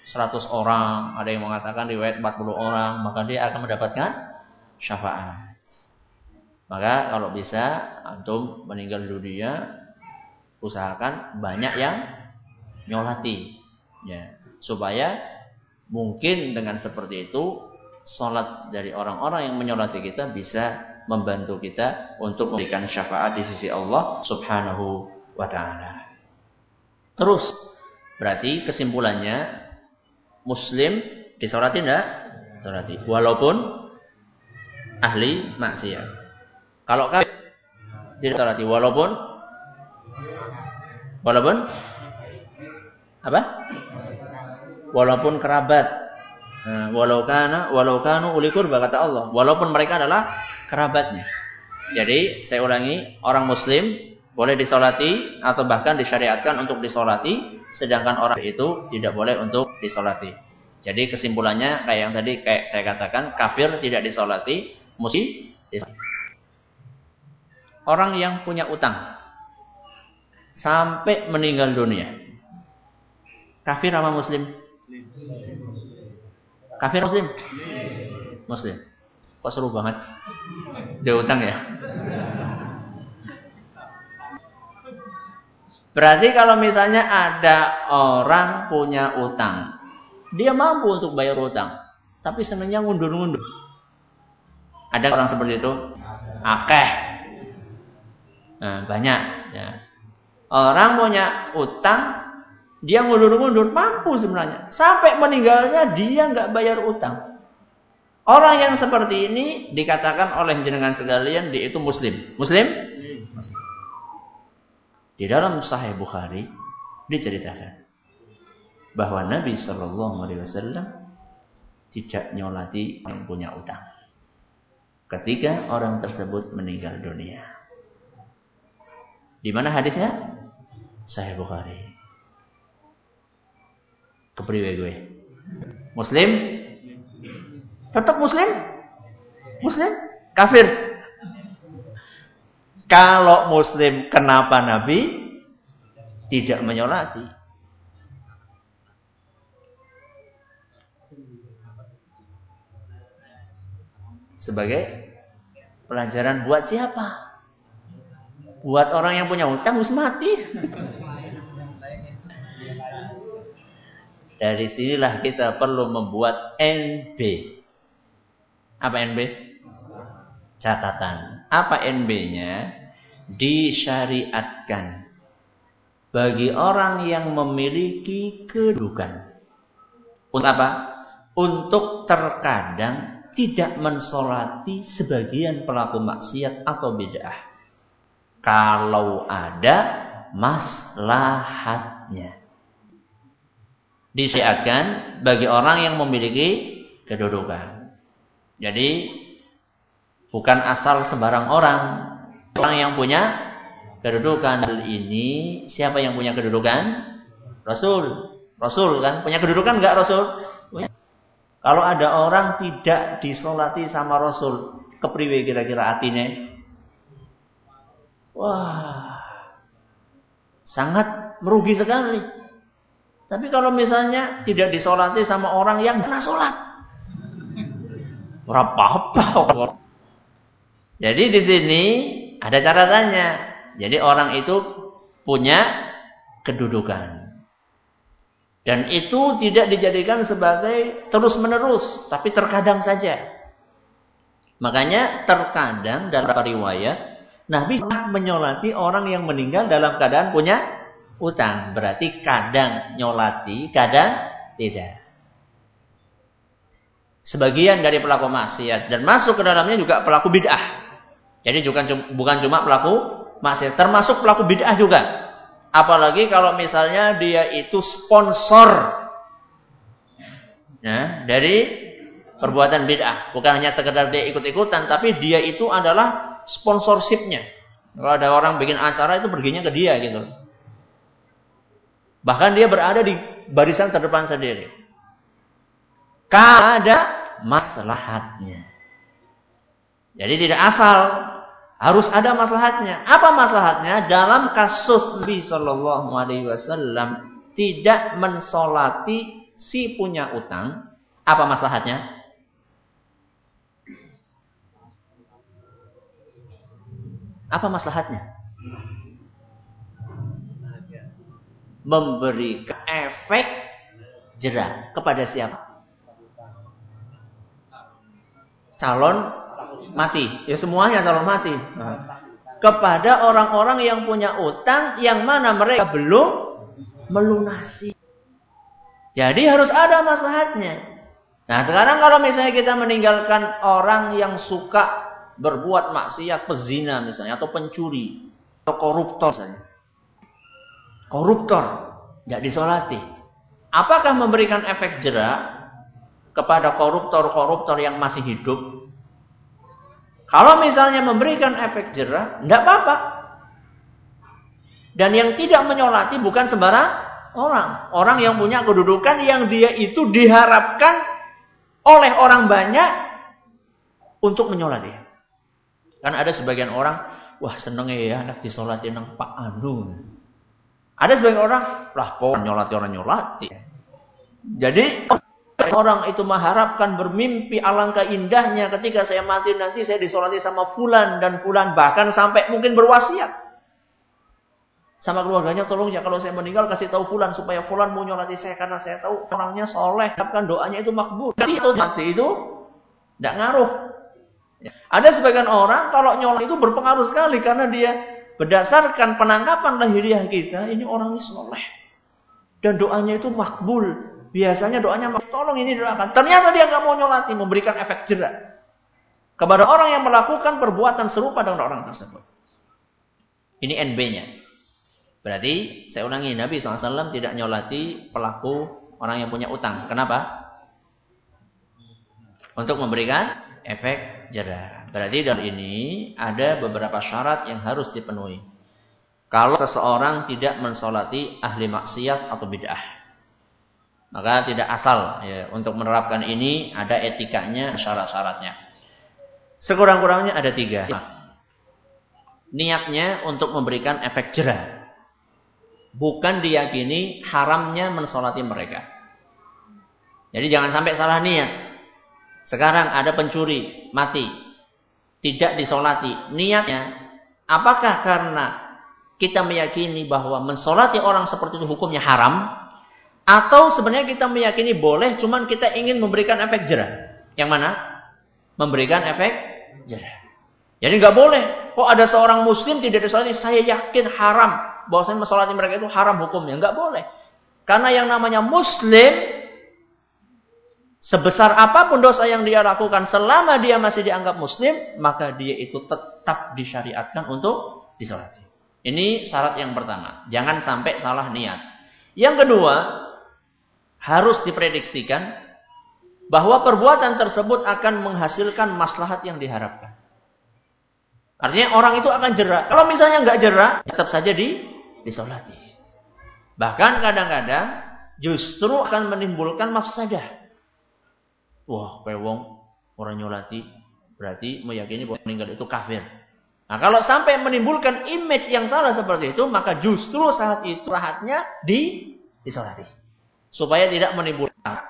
Speaker 1: 100 orang, ada yang mengatakan riwayat 40 orang, maka dia akan mendapatkan syafaat. Maka kalau bisa antum meninggal dunia usahakan banyak yang nyolati ya supaya mungkin dengan seperti itu sholat dari orang-orang yang menyolati kita bisa membantu kita untuk memberikan syafaat di sisi Allah Subhanahu wa taala. Terus berarti kesimpulannya Muslim disolati enggak? Solati. Walaupun ahli maksiat. Kalau kafir tidak salati walaupun walaupun apa? Walaupun kerabat. Nah, walau kana walau kanu ulikur kata Allah, walaupun mereka adalah kerabatnya. Jadi saya ulangi, orang muslim boleh disolati atau bahkan disyariatkan untuk disolati, sedangkan orang itu tidak boleh untuk disolati. Jadi kesimpulannya kayak yang tadi kayak saya katakan, kafir tidak disolati, disolati. Orang yang punya utang sampai meninggal dunia, kafir apa muslim? Kafir muslim? Muslim. Kok seru banget? Dia utang ya? Berarti kalau misalnya ada orang punya utang, dia mampu untuk bayar utang, tapi senangnya ngundur-ngundur. Ada orang seperti itu? Akeh. Nah, banyak. Ya. Orang punya utang, dia ngundur-ngundur, mampu sebenarnya. Sampai meninggalnya dia nggak bayar utang. Orang yang seperti ini dikatakan oleh jenengan sekalian dia itu. Muslim? Muslim. Di dalam Sahih Bukhari diceritakan bahwa Nabi Shallallahu Alaihi Wasallam tidak nyolati yang punya utang. Ketika orang tersebut meninggal dunia. Di mana hadisnya? Sahih Bukhari. Kepriwe gue? Muslim? Tetap Muslim? Muslim? Kafir? Kalau muslim kenapa Nabi tidak menyolati? Sebagai pelajaran buat siapa? Buat orang yang punya utang harus mati. Dari sinilah kita perlu membuat NB. Apa NB? Catatan. Apa NB-nya? Disyariatkan bagi orang yang memiliki kedudukan. Untuk apa? Untuk terkadang tidak mensolati sebagian pelaku maksiat atau bid'ah. Kalau ada maslahatnya. Disyariatkan bagi orang yang memiliki kedudukan. Jadi bukan asal sembarang orang Orang yang punya kedudukan ini siapa yang punya kedudukan? Rasul. Rasul kan punya kedudukan enggak Rasul? Punya. Kalau ada orang tidak disolati sama Rasul, kepriwe kira-kira atine? Wah, sangat merugi sekali. Tapi kalau misalnya tidak disolati sama orang yang pernah sholat, berapa apa? Jadi di sini ada catatannya. Jadi orang itu punya kedudukan. Dan itu tidak dijadikan sebagai terus-menerus, tapi terkadang saja. Makanya terkadang dalam riwayat Nabi menyolati orang yang meninggal dalam keadaan punya utang. Berarti kadang nyolati, kadang tidak. Sebagian dari pelaku maksiat dan masuk ke dalamnya juga pelaku bid'ah. Jadi bukan bukan cuma pelaku maksiat, termasuk pelaku bid'ah juga. Apalagi kalau misalnya dia itu sponsor ya, dari perbuatan bid'ah. Bukan hanya sekedar dia ikut-ikutan, tapi dia itu adalah sponsorshipnya. Kalau ada orang bikin acara itu perginya ke dia gitu. Bahkan dia berada di barisan terdepan sendiri. Kalau ada maslahatnya. Jadi tidak asal harus ada maslahatnya. Apa maslahatnya? Dalam kasus Nabi Shallallahu Alaihi Wasallam tidak mensolati si punya utang. Apa maslahatnya? Apa maslahatnya? Memberikan efek jerah kepada siapa? Calon mati. Ya semuanya calon mati. Nah. Kepada orang-orang yang punya utang yang mana mereka belum melunasi. Jadi harus ada maslahatnya. Nah sekarang kalau misalnya kita meninggalkan orang yang suka berbuat maksiat, pezina misalnya, atau pencuri, atau koruptor misalnya. Koruptor, tidak disolati. Apakah memberikan efek jerak kepada koruptor-koruptor yang masih hidup? Kalau misalnya memberikan efek jerak, tidak apa-apa. Dan yang tidak menyolati bukan sembarang orang. Orang yang punya kedudukan yang dia itu diharapkan oleh orang banyak untuk menyolati. Kan ada sebagian orang, wah seneng ya anak disolati nang Pak Anu. Ada sebagian orang, lah po nyolati orang nyolati. Jadi orang itu mengharapkan bermimpi alangkah indahnya ketika saya mati nanti saya disolati sama fulan dan fulan bahkan sampai mungkin berwasiat. Sama keluarganya tolong ya kalau saya meninggal kasih tahu fulan supaya fulan mau nyolati saya karena saya tahu orangnya soleh kan doanya itu makbul. Itu mati itu tidak ngaruh. Ada sebagian orang kalau nyolati itu berpengaruh sekali karena dia berdasarkan penangkapan lahiriah kita ini orang ini soleh. Dan doanya itu makbul biasanya doanya tolong ini doakan ternyata dia nggak mau nyolati memberikan efek jerak kepada orang yang melakukan perbuatan serupa dengan orang tersebut ini NB-nya Berarti saya ulangi Nabi SAW tidak nyolati pelaku orang yang punya utang. Kenapa? Untuk memberikan efek jerah. Berarti dari ini ada beberapa syarat yang harus dipenuhi. Kalau seseorang tidak mensolati ahli maksiat atau bid'ah. Maka tidak asal ya, untuk menerapkan ini ada etikanya, syarat-syaratnya. Sekurang-kurangnya ada tiga. Niatnya untuk memberikan efek jerah bukan diyakini haramnya mensolati mereka. Jadi jangan sampai salah niat. Sekarang ada pencuri mati, tidak disolati. Niatnya, apakah karena kita meyakini bahwa mensolati orang seperti itu hukumnya haram, atau sebenarnya kita meyakini boleh, cuman kita ingin memberikan efek jerah. Yang mana? Memberikan efek jerah. Jadi nggak boleh. Kok ada seorang muslim tidak disolati? Saya yakin haram bahwasanya mensolati mereka itu haram hukumnya. Enggak boleh. Karena yang namanya muslim sebesar apa pun dosa yang dia lakukan selama dia masih dianggap muslim, maka dia itu tetap disyariatkan untuk disolati. Ini syarat yang pertama. Jangan sampai salah niat. Yang kedua, harus diprediksikan bahwa perbuatan tersebut akan menghasilkan maslahat yang diharapkan. Artinya orang itu akan jerak. Kalau misalnya nggak jerak, tetap saja di disolati. Bahkan kadang-kadang justru akan menimbulkan mafsadah. Wah, pewong orang nyolati berarti meyakini bahwa meninggal itu kafir. Nah, kalau sampai menimbulkan image yang salah seperti itu, maka justru saat itu saatnya di disolati. Supaya tidak menimbulkan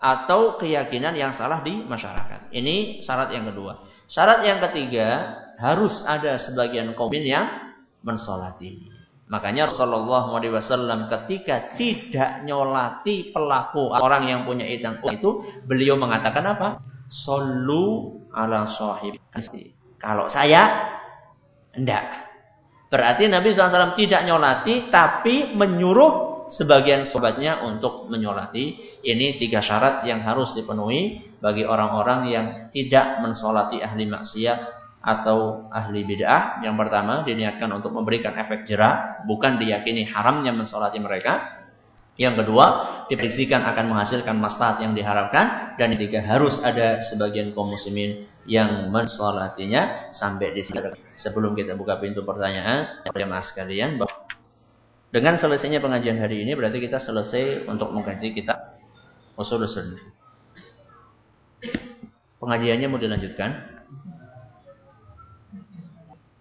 Speaker 1: atau keyakinan yang salah di masyarakat. Ini syarat yang kedua. Syarat yang ketiga, harus ada sebagian kaum yang mensolati. Makanya Rasulullah SAW ketika tidak nyolati pelaku orang yang punya itang itu, beliau mengatakan apa? Solu ala sahib. Kalau saya, enggak. Berarti Nabi SAW tidak nyolati, tapi menyuruh sebagian sobatnya untuk menyolati. Ini tiga syarat yang harus dipenuhi bagi orang-orang yang tidak mensolati ahli maksiat atau ahli bid'ah. Yang pertama diniatkan untuk memberikan efek jerah, bukan diyakini haramnya mensolati mereka. Yang kedua, diprediksikan akan menghasilkan maslahat yang diharapkan. Dan ketiga, harus ada sebagian kaum muslimin yang mensolatinya sampai di sini. Sebelum kita buka pintu pertanyaan, jemaah sekalian, dengan selesainya pengajian hari ini berarti kita selesai untuk mengkaji kitab usul usul. Pengajiannya mau dilanjutkan?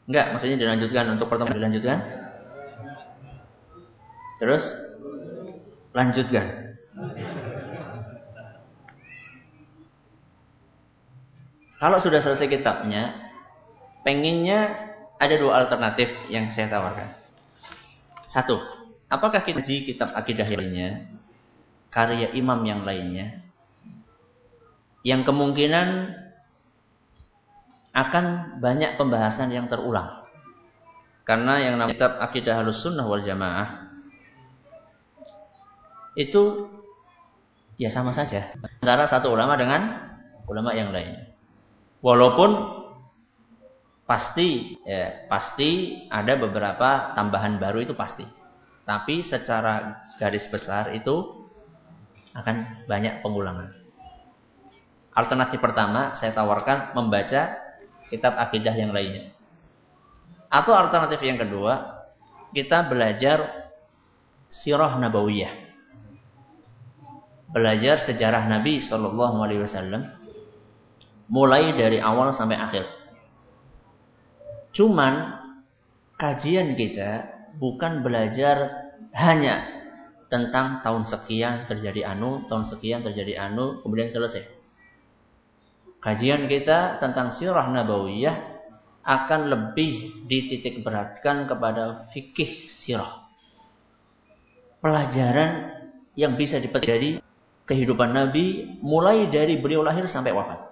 Speaker 1: Enggak, maksudnya dilanjutkan untuk pertemuan dilanjutkan. Terus lanjutkan. Kalau sudah selesai kitabnya, pengennya ada dua alternatif yang saya tawarkan. Satu, apakah kita di kitab akidah lainnya, karya imam yang lainnya, yang kemungkinan akan banyak pembahasan yang terulang. Karena yang namanya kitab akidah halus sunnah wal jamaah itu ya sama saja antara satu ulama dengan ulama yang lainnya. Walaupun pasti ya, pasti ada beberapa tambahan baru itu pasti. Tapi secara garis besar itu akan banyak pengulangan. Alternatif pertama saya tawarkan membaca kitab akidah yang lainnya. Atau alternatif yang kedua, kita belajar sirah nabawiyah. Belajar sejarah Nabi Shallallahu Alaihi Wasallam mulai dari awal sampai akhir. Cuman kajian kita bukan belajar hanya tentang tahun sekian terjadi anu, tahun sekian terjadi anu, kemudian selesai. Kajian kita tentang sirah nabawiyah akan lebih dititik beratkan kepada fikih sirah. Pelajaran yang bisa dipetik dari kehidupan Nabi mulai dari beliau lahir sampai wafat.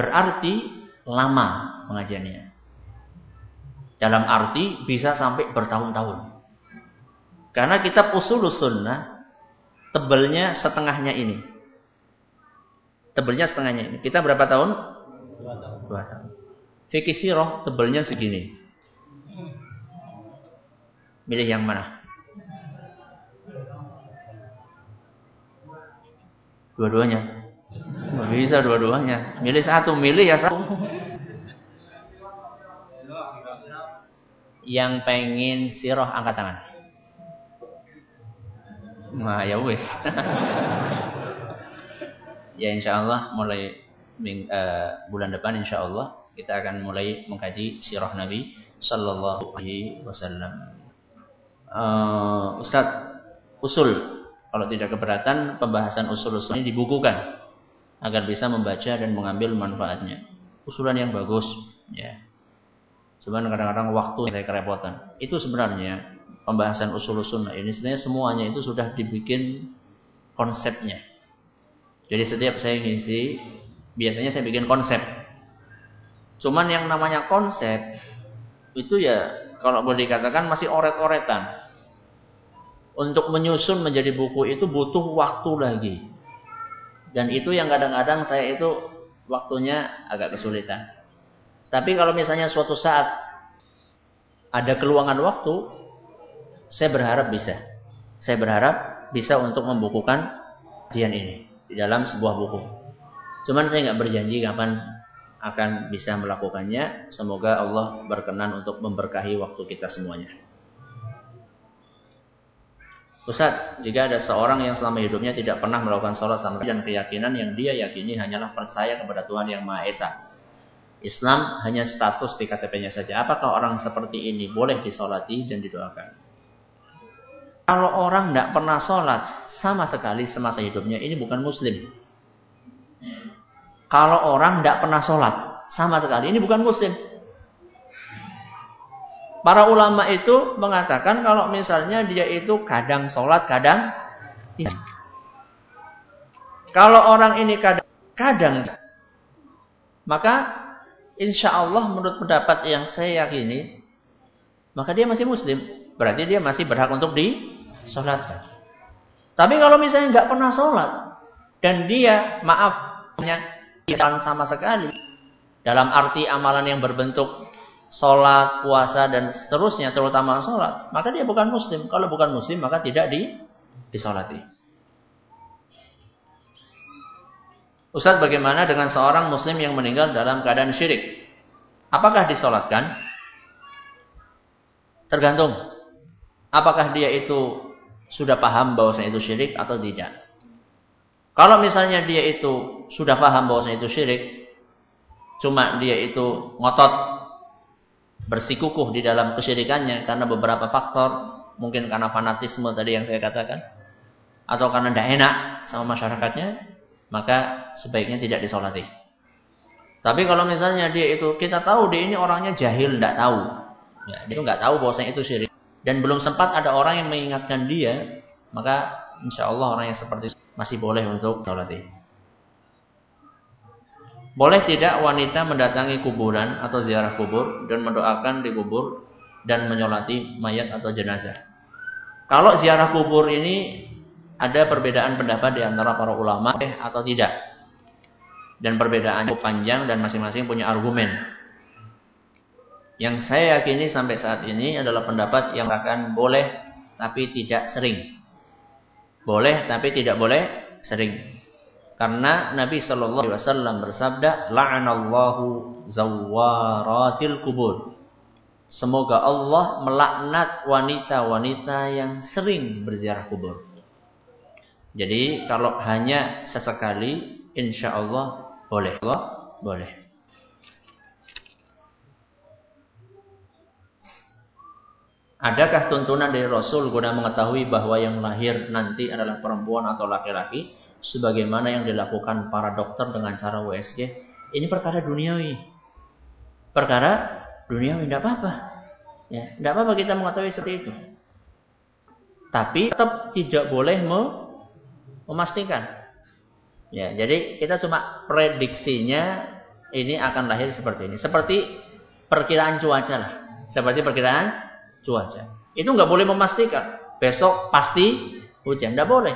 Speaker 1: Berarti lama pengajiannya. Dalam arti bisa sampai bertahun-tahun. Karena kitab usul sunnah tebelnya setengahnya ini. Tebelnya setengahnya ini. Kita berapa tahun? Dua tahun. Dua tahun. Fikih sirah tebelnya segini. Milih yang mana? Dua-duanya. Bisa dua-duanya. Milih satu, milih ya satu. Yang pengen siroh angkat tangan. Nah ya wis. ya insya Allah mulai uh, bulan depan insya Allah kita akan mulai mengkaji sirah Nabi Sallallahu Alaihi Wasallam. Uh, Ustadz usul kalau tidak keberatan pembahasan usul-usul ini dibukukan agar bisa membaca dan mengambil manfaatnya. Usulan yang bagus, ya. Cuman kadang-kadang waktu saya kerepotan. Itu sebenarnya pembahasan usul sunnah ini sebenarnya semuanya itu sudah dibikin konsepnya. Jadi setiap saya ngisi, biasanya saya bikin konsep. Cuman yang namanya konsep itu ya kalau boleh dikatakan masih oret-oretan. Untuk menyusun menjadi buku itu butuh waktu lagi. Dan itu yang kadang-kadang saya itu waktunya agak kesulitan. Tapi kalau misalnya suatu saat ada keluangan waktu, saya berharap bisa. Saya berharap bisa untuk membukukan kajian ini di dalam sebuah buku. Cuman saya nggak berjanji kapan akan bisa melakukannya. Semoga Allah berkenan untuk memberkahi waktu kita semuanya. Ustaz, jika ada seorang yang selama hidupnya tidak pernah melakukan sholat sama sekali dan keyakinan yang dia yakini hanyalah percaya kepada Tuhan yang Maha Esa. Islam hanya status di KTP-nya saja. Apakah orang seperti ini boleh disolati dan didoakan? Kalau orang tidak pernah sholat sama sekali semasa hidupnya, ini bukan muslim. Kalau orang tidak pernah sholat sama sekali, ini bukan muslim. Para ulama itu mengatakan kalau misalnya dia itu kadang sholat, kadang tidak. Kalau orang ini kadang, kadang maka insya Allah menurut pendapat yang saya yakini, maka dia masih muslim. Berarti dia masih berhak untuk disolatkan. Tapi kalau misalnya nggak pernah sholat dan dia maaf punya sama sekali dalam arti amalan yang berbentuk sholat, puasa dan seterusnya, terutama sholat, maka dia bukan muslim. Kalau bukan muslim, maka tidak di disolati. Ustaz, bagaimana dengan seorang muslim yang meninggal dalam keadaan syirik? Apakah disolatkan? Tergantung. Apakah dia itu sudah paham bahwasanya itu syirik atau tidak? Kalau misalnya dia itu sudah paham bahwasanya itu syirik, cuma dia itu ngotot bersikukuh di dalam kesyirikannya karena beberapa faktor, mungkin karena fanatisme tadi yang saya katakan, atau karena tidak enak sama masyarakatnya, maka sebaiknya tidak disolati. Tapi kalau misalnya dia itu kita tahu dia ini orangnya jahil, tidak tahu, ya, dia nggak tahu bahwasanya itu syirik, dan belum sempat ada orang yang mengingatkan dia, maka insya Allah orang yang seperti masih boleh untuk solati. Boleh tidak wanita mendatangi kuburan atau ziarah kubur dan mendoakan di kubur dan menyolati mayat atau jenazah? Kalau ziarah kubur ini ada perbedaan pendapat di antara para ulama eh, atau tidak. Dan perbedaan cukup panjang dan masing-masing punya argumen. Yang saya yakini sampai saat ini adalah pendapat yang akan boleh tapi tidak sering. Boleh tapi tidak boleh sering. Karena Nabi Shallallahu Alaihi Wasallam bersabda, "La'anallahu zawaratil kubur." Semoga Allah melaknat wanita-wanita yang sering berziarah kubur. Jadi kalau hanya sesekali, insya Allah boleh. Allah boleh. Adakah tuntunan dari Rasul guna mengetahui bahwa yang lahir nanti adalah perempuan atau laki-laki sebagaimana yang dilakukan para dokter dengan cara USG? Ini perkara duniawi. Perkara duniawi tidak apa-apa. Ya, tidak apa-apa kita mengetahui seperti itu. Tapi tetap tidak boleh memastikan. Ya, jadi kita cuma prediksinya ini akan lahir seperti ini. Seperti perkiraan cuaca lah. Seperti perkiraan cuaca. Itu nggak boleh memastikan. Besok pasti hujan. Nggak boleh.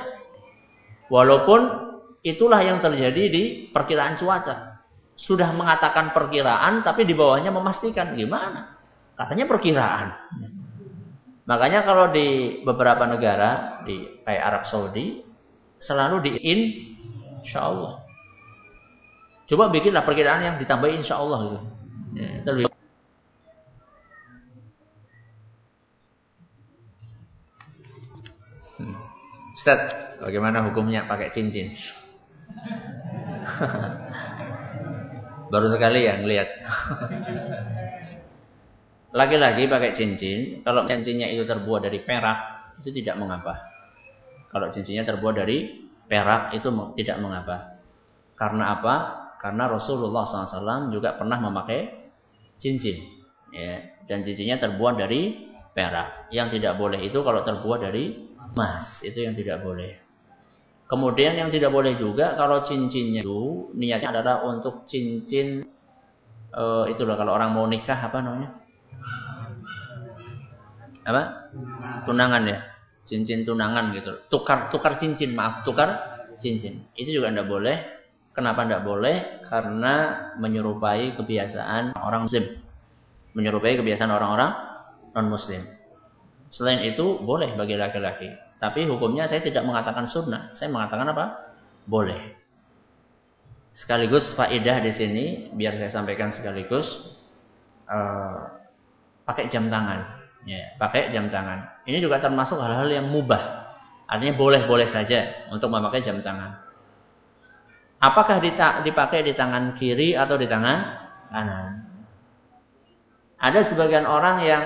Speaker 1: Walaupun itulah yang terjadi di perkiraan cuaca. Sudah mengatakan perkiraan tapi di bawahnya memastikan. Gimana? Katanya perkiraan. Makanya kalau di beberapa negara, di kayak Arab Saudi, selalu di insya Allah. Coba bikinlah perkiraan yang ditambah insya Allah gitu. Ya, Ustaz, bagaimana hukumnya pakai cincin? Baru sekali ya ngelihat. Lagi-lagi pakai cincin, kalau cincinnya itu terbuat dari perak, itu tidak mengapa. Kalau cincinnya terbuat dari perak, itu tidak mengapa. Karena apa? Karena Rasulullah SAW juga pernah memakai cincin. Ya, dan cincinnya terbuat dari perak. Yang tidak boleh itu kalau terbuat dari emas itu yang tidak boleh. Kemudian yang tidak boleh juga kalau cincinnya itu niatnya adalah untuk cincin uh, itulah kalau orang mau nikah apa namanya? Apa? Tunangan ya. Cincin tunangan gitu. Tukar tukar cincin, maaf, tukar cincin. Itu juga tidak boleh. Kenapa tidak boleh? Karena menyerupai kebiasaan orang muslim. Menyerupai kebiasaan orang-orang non muslim. Selain itu boleh bagi laki-laki. Tapi hukumnya saya tidak mengatakan sunnah. Saya mengatakan apa? Boleh. Sekaligus faedah di sini, biar saya sampaikan sekaligus, uh, pakai jam tangan. Ya, pakai jam tangan. Ini juga termasuk hal-hal yang mubah. Artinya boleh-boleh saja untuk memakai jam tangan. Apakah dipakai di tangan kiri atau di tangan kanan? Ada sebagian orang yang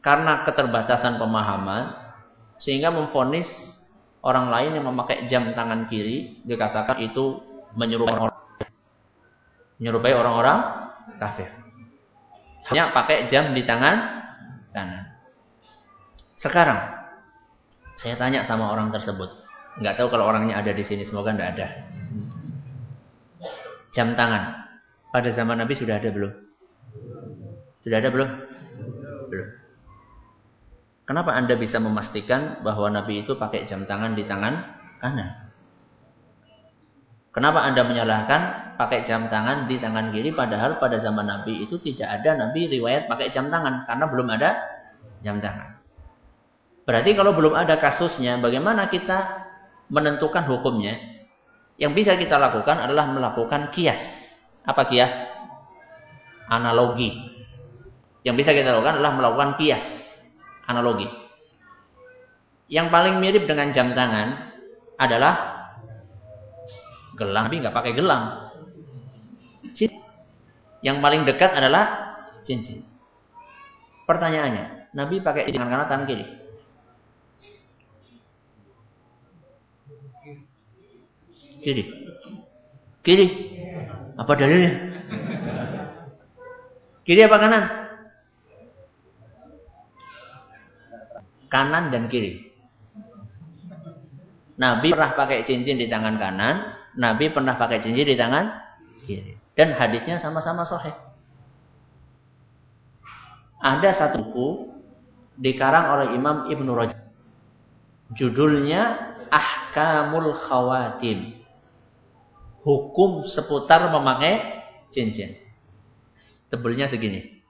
Speaker 1: karena keterbatasan pemahaman sehingga memfonis orang lain yang memakai jam tangan kiri dikatakan itu menyerupai orang menyerupai orang-orang kafir. Hanya pakai jam di tangan kanan. Sekarang saya tanya sama orang tersebut, nggak tahu kalau orangnya ada di sini, semoga nggak ada. Jam tangan pada zaman Nabi sudah ada belum? Sudah ada belum? Belum. Kenapa Anda bisa memastikan bahwa Nabi itu pakai jam tangan di tangan kanan? Kenapa Anda menyalahkan pakai jam tangan di tangan kiri padahal pada zaman Nabi itu tidak ada Nabi riwayat pakai jam tangan karena belum ada jam tangan. Berarti kalau belum ada kasusnya bagaimana kita menentukan hukumnya? Yang bisa kita lakukan adalah melakukan kias. Apa kias? Analogi. Yang bisa kita lakukan adalah melakukan kias analogi. Yang paling mirip dengan jam tangan adalah gelang, tapi nggak pakai gelang. Yang paling dekat adalah cincin. Pertanyaannya, Nabi pakai tangan kanan tangan kiri? Kiri. Kiri. Apa dalilnya? Kiri apa kanan? Kanan dan kiri. Nabi pernah pakai cincin di tangan kanan, Nabi pernah pakai cincin di tangan kiri. Dan hadisnya sama-sama sahih. Ada satu buku dikarang oleh Imam Ibnu Rajab. Judulnya Ahkamul Khawatim. Hukum seputar memakai cincin. Tebelnya segini.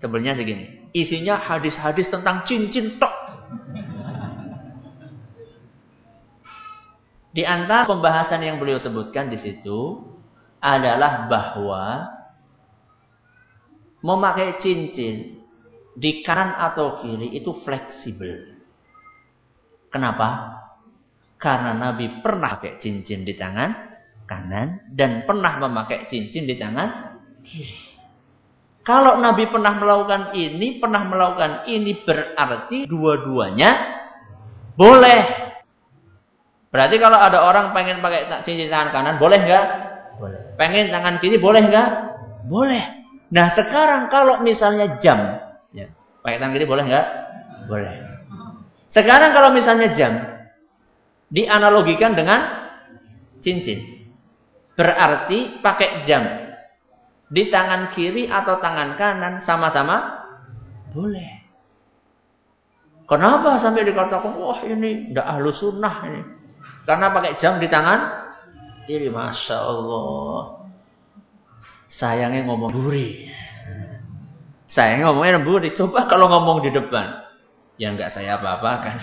Speaker 1: Tebelnya segini. Isinya hadis-hadis tentang cincin tok. Di antara pembahasan yang beliau sebutkan di situ adalah bahwa memakai cincin di kanan atau kiri itu fleksibel. Kenapa? Karena Nabi pernah pakai cincin di tangan kanan dan pernah memakai cincin di tangan kiri. Kalau Nabi pernah melakukan ini, pernah melakukan ini berarti dua-duanya boleh. Berarti kalau ada orang pengen pakai cincin tangan kanan, boleh nggak? Boleh. Pengen tangan kiri, boleh nggak? Boleh. Nah sekarang kalau misalnya jam, ya, pakai tangan kiri boleh nggak? Boleh. Sekarang kalau misalnya jam, dianalogikan dengan cincin. Berarti pakai jam di tangan kiri atau tangan kanan sama-sama boleh. Kenapa sampai dikatakan, wah ini tidak ahlu sunnah ini. Karena pakai jam di tangan kiri. Masya Allah. Sayangnya ngomong buri. Sayangnya ngomongnya buri. Coba kalau ngomong di depan. Ya nggak saya apa-apakan.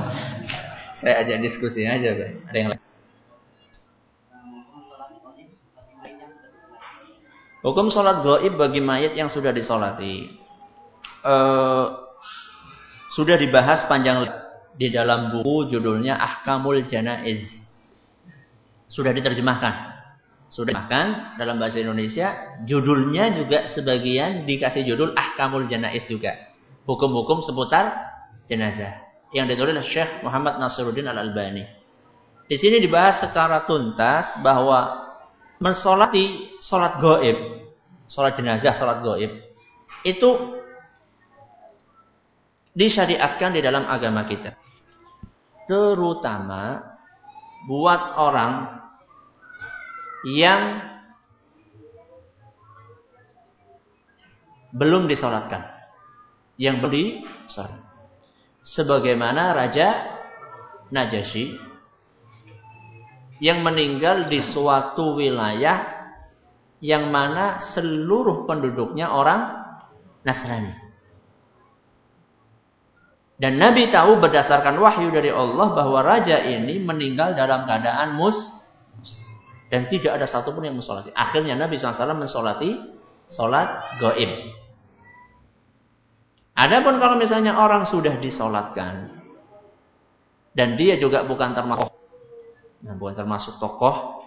Speaker 1: saya ajak diskusi aja. Ada yang lain. Hukum sholat goib bagi mayat yang sudah disolati. Uh, sudah dibahas panjang di dalam buku judulnya Ahkamul Janaiz. Sudah diterjemahkan. Sudah diterjemahkan dalam bahasa Indonesia. Judulnya juga sebagian dikasih judul Ahkamul Janaiz juga. Hukum-hukum seputar jenazah. Yang ditulis oleh Syekh Muhammad Nasruddin Al-Albani. Di sini dibahas secara tuntas bahwa mensolati solat goib, solat jenazah, solat goib, itu disyariatkan di dalam agama kita terutama buat orang yang belum disolatkan. Yang belum disolat. Sebagaimana Raja Najasyi yang meninggal di suatu wilayah yang mana seluruh penduduknya orang Nasrani. Dan Nabi tahu berdasarkan wahyu dari Allah bahwa raja ini meninggal dalam keadaan mus dan tidak ada satupun yang mensolati. Akhirnya Nabi SAW mensolati solat goib. Adapun kalau misalnya orang sudah disolatkan dan dia juga bukan termasuk nah, bukan termasuk tokoh,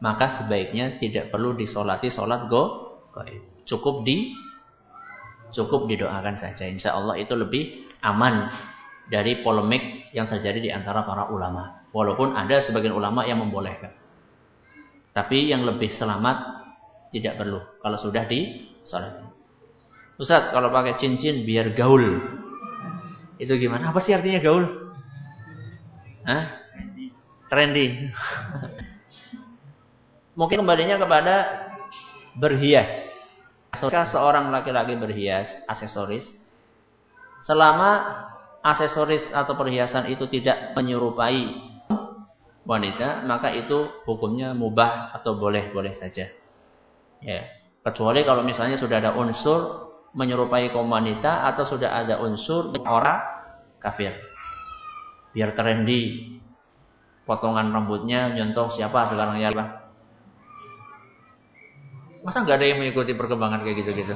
Speaker 1: maka sebaiknya tidak perlu disolati solat go. Cukup di cukup didoakan saja. Insya Allah itu lebih aman dari polemik yang terjadi di antara para ulama. Walaupun ada sebagian ulama yang membolehkan. Tapi yang lebih selamat tidak perlu kalau sudah di salat. Ustaz, kalau pakai cincin biar gaul. Itu gimana? Apa sih artinya gaul? Hah? Trendy. Mungkin kembalinya kepada berhias. Jika seorang laki-laki berhias, aksesoris, Selama aksesoris atau perhiasan itu tidak menyerupai wanita, maka itu hukumnya mubah atau boleh-boleh saja. Ya. Kecuali kalau misalnya sudah ada unsur menyerupai kaum wanita atau sudah ada unsur orang kafir. Biar trendy. Potongan rambutnya nyontoh siapa sekarang ya, Pak? Masa nggak ada yang mengikuti perkembangan kayak gitu-gitu?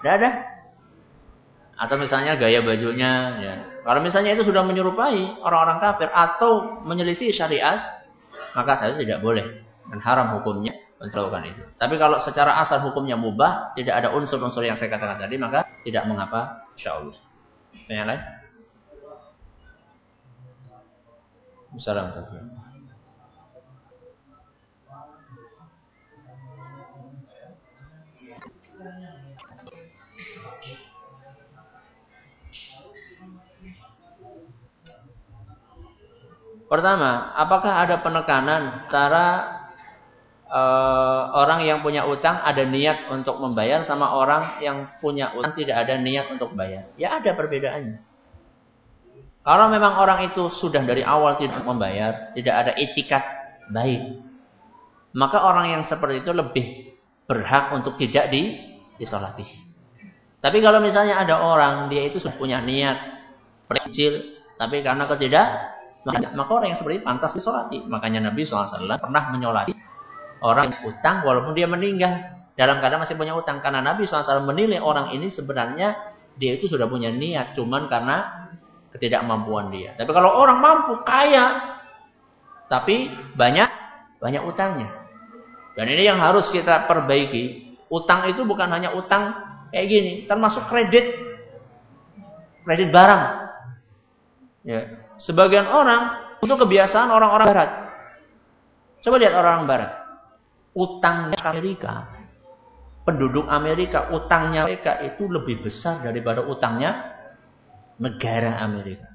Speaker 1: Tidak ada. Atau misalnya gaya bajunya, ya. Kalau misalnya itu sudah menyerupai orang-orang kafir atau menyelisih syariat, maka saya tidak boleh dan haram hukumnya melakukan itu. Tapi kalau secara asal hukumnya mubah, tidak ada unsur-unsur yang saya katakan tadi, maka tidak mengapa, insya Allah. Tanya lain? Assalamualaikum. Pertama, apakah ada penekanan antara uh, orang yang punya utang ada niat untuk membayar sama orang yang punya utang tidak ada niat untuk bayar. Ya ada perbedaannya. Kalau memang orang itu sudah dari awal tidak membayar, tidak ada etikat baik, maka orang yang seperti itu lebih berhak untuk tidak di disolati. Tapi kalau misalnya ada orang dia itu sudah punya niat kecil, tapi karena ketidak maka orang yang seperti itu pantas disolati. Makanya Nabi SAW pernah menyolati orang yang utang walaupun dia meninggal dalam keadaan masih punya utang karena Nabi SAW menilai orang ini sebenarnya dia itu sudah punya niat cuman karena ketidakmampuan dia. Tapi kalau orang mampu kaya tapi banyak banyak utangnya. Dan ini yang harus kita perbaiki. Utang itu bukan hanya utang kayak gini, termasuk kredit kredit barang. Ya. Sebagian orang untuk kebiasaan orang-orang barat. Coba lihat orang-orang barat utangnya Amerika, penduduk Amerika, utangnya mereka itu lebih besar daripada utangnya negara Amerika.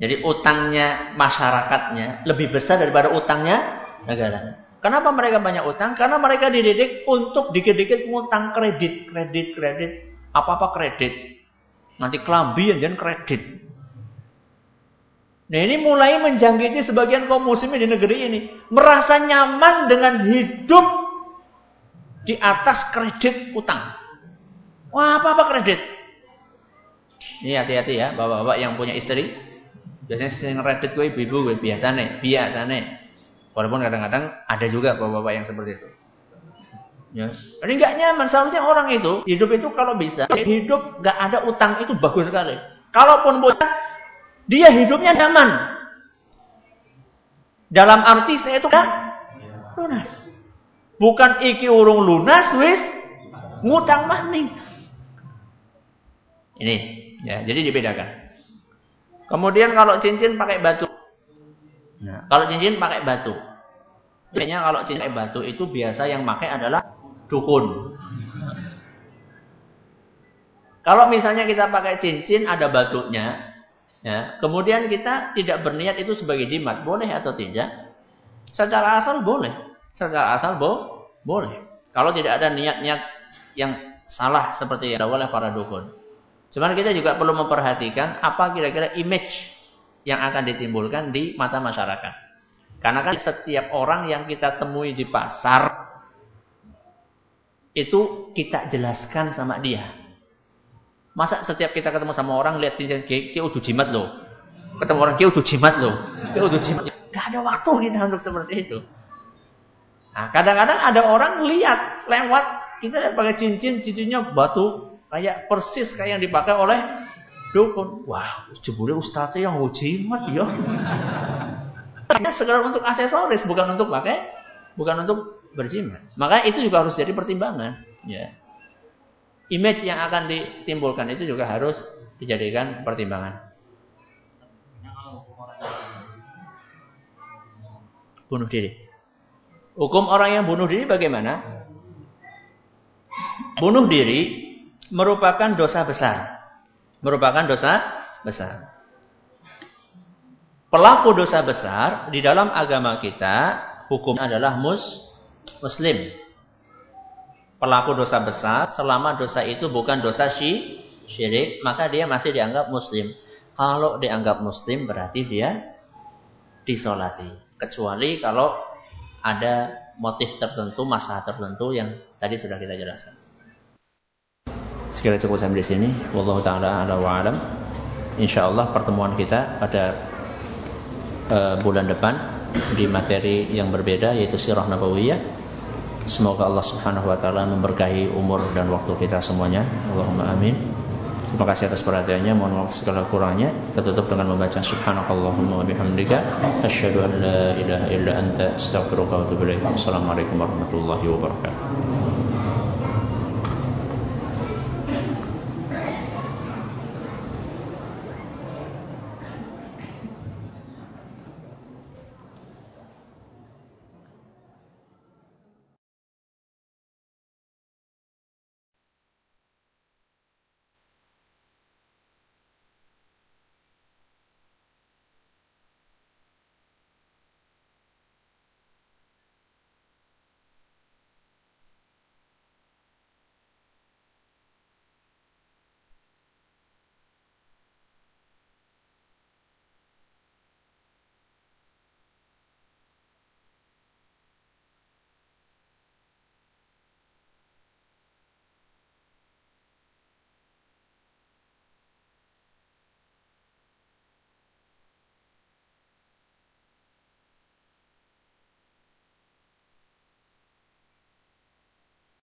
Speaker 1: Jadi utangnya masyarakatnya lebih besar daripada utangnya negaranya. Kenapa mereka banyak utang? Karena mereka dididik untuk dikit-dikit ngutang kredit, kredit, kredit, apa-apa kredit. Nanti kelambi dan kredit. Nah ini mulai menjangkiti sebagian kaum muslimin di negeri ini. Merasa nyaman dengan hidup di atas kredit utang. Wah apa-apa kredit. Ini hati-hati ya bapak-bapak yang punya istri. Biasanya sering kredit gue ibu-ibu gue biasa nih, biasa nih. Walaupun kadang-kadang ada juga bapak-bapak yang seperti itu. Ya. Ini nggak nyaman. Seharusnya orang itu hidup itu kalau bisa hidup nggak ada utang itu bagus sekali. Kalaupun punya dia hidupnya nyaman. Dalam arti saya itu kan lunas. Bukan iki urung lunas wis ngutang maning. Ini ya, jadi dibedakan. Kemudian kalau cincin pakai batu. Nah, kalau cincin pakai batu. Biasanya kalau cincin pakai batu itu biasa yang pakai adalah dukun. Kalau misalnya kita pakai cincin ada batunya, Ya, kemudian kita tidak berniat itu sebagai jimat, boleh atau tidak? Secara asal boleh, secara asal bo boleh. Kalau tidak ada niat-niat yang salah seperti yang oleh para dukun. Cuman kita juga perlu memperhatikan apa kira-kira image yang akan ditimbulkan di mata masyarakat. Karena kan setiap orang yang kita temui di pasar itu kita jelaskan sama dia. Masa setiap kita ketemu sama orang lihat cincin kia udah jimat loh. Ketemu orang kia udah jimat loh. Kia udah jimat. Gak ada waktu kita untuk seperti itu. Nah, kadang-kadang ada orang lihat lewat kita lihat pakai cincin, cincinnya batu kayak persis kayak yang dipakai oleh dukun. Wah, jebule ustadznya yang jimat ya. Hanya sekedar untuk aksesoris, bukan untuk pakai, bukan untuk berjimat. Maka itu juga harus jadi pertimbangan. Ya image yang akan ditimbulkan itu juga harus dijadikan pertimbangan. Bunuh diri. Hukum orang yang bunuh diri bagaimana? Bunuh diri merupakan dosa besar. Merupakan dosa besar. Pelaku dosa besar di dalam agama kita hukum adalah mus muslim pelaku dosa besar selama dosa itu bukan dosa syi, syirik maka dia masih dianggap muslim kalau dianggap muslim berarti dia disolati kecuali kalau ada motif tertentu masalah tertentu yang tadi sudah kita jelaskan sekali cukup sampai di sini wallahu taala ala wa alam insyaallah pertemuan kita pada uh, bulan depan di materi yang berbeda yaitu sirah nabawiyah Semoga Allah Subhanahu wa taala memberkahi umur dan waktu kita semuanya. Allahumma amin. Terima kasih atas perhatiannya. Mohon maaf segala kurangnya. Kita tutup dengan membaca subhanakallahumma wa bihamdika asyhadu an la ilaha illa anta astaghfiruka wa atubu ilaik. Assalamualaikum warahmatullahi wabarakatuh.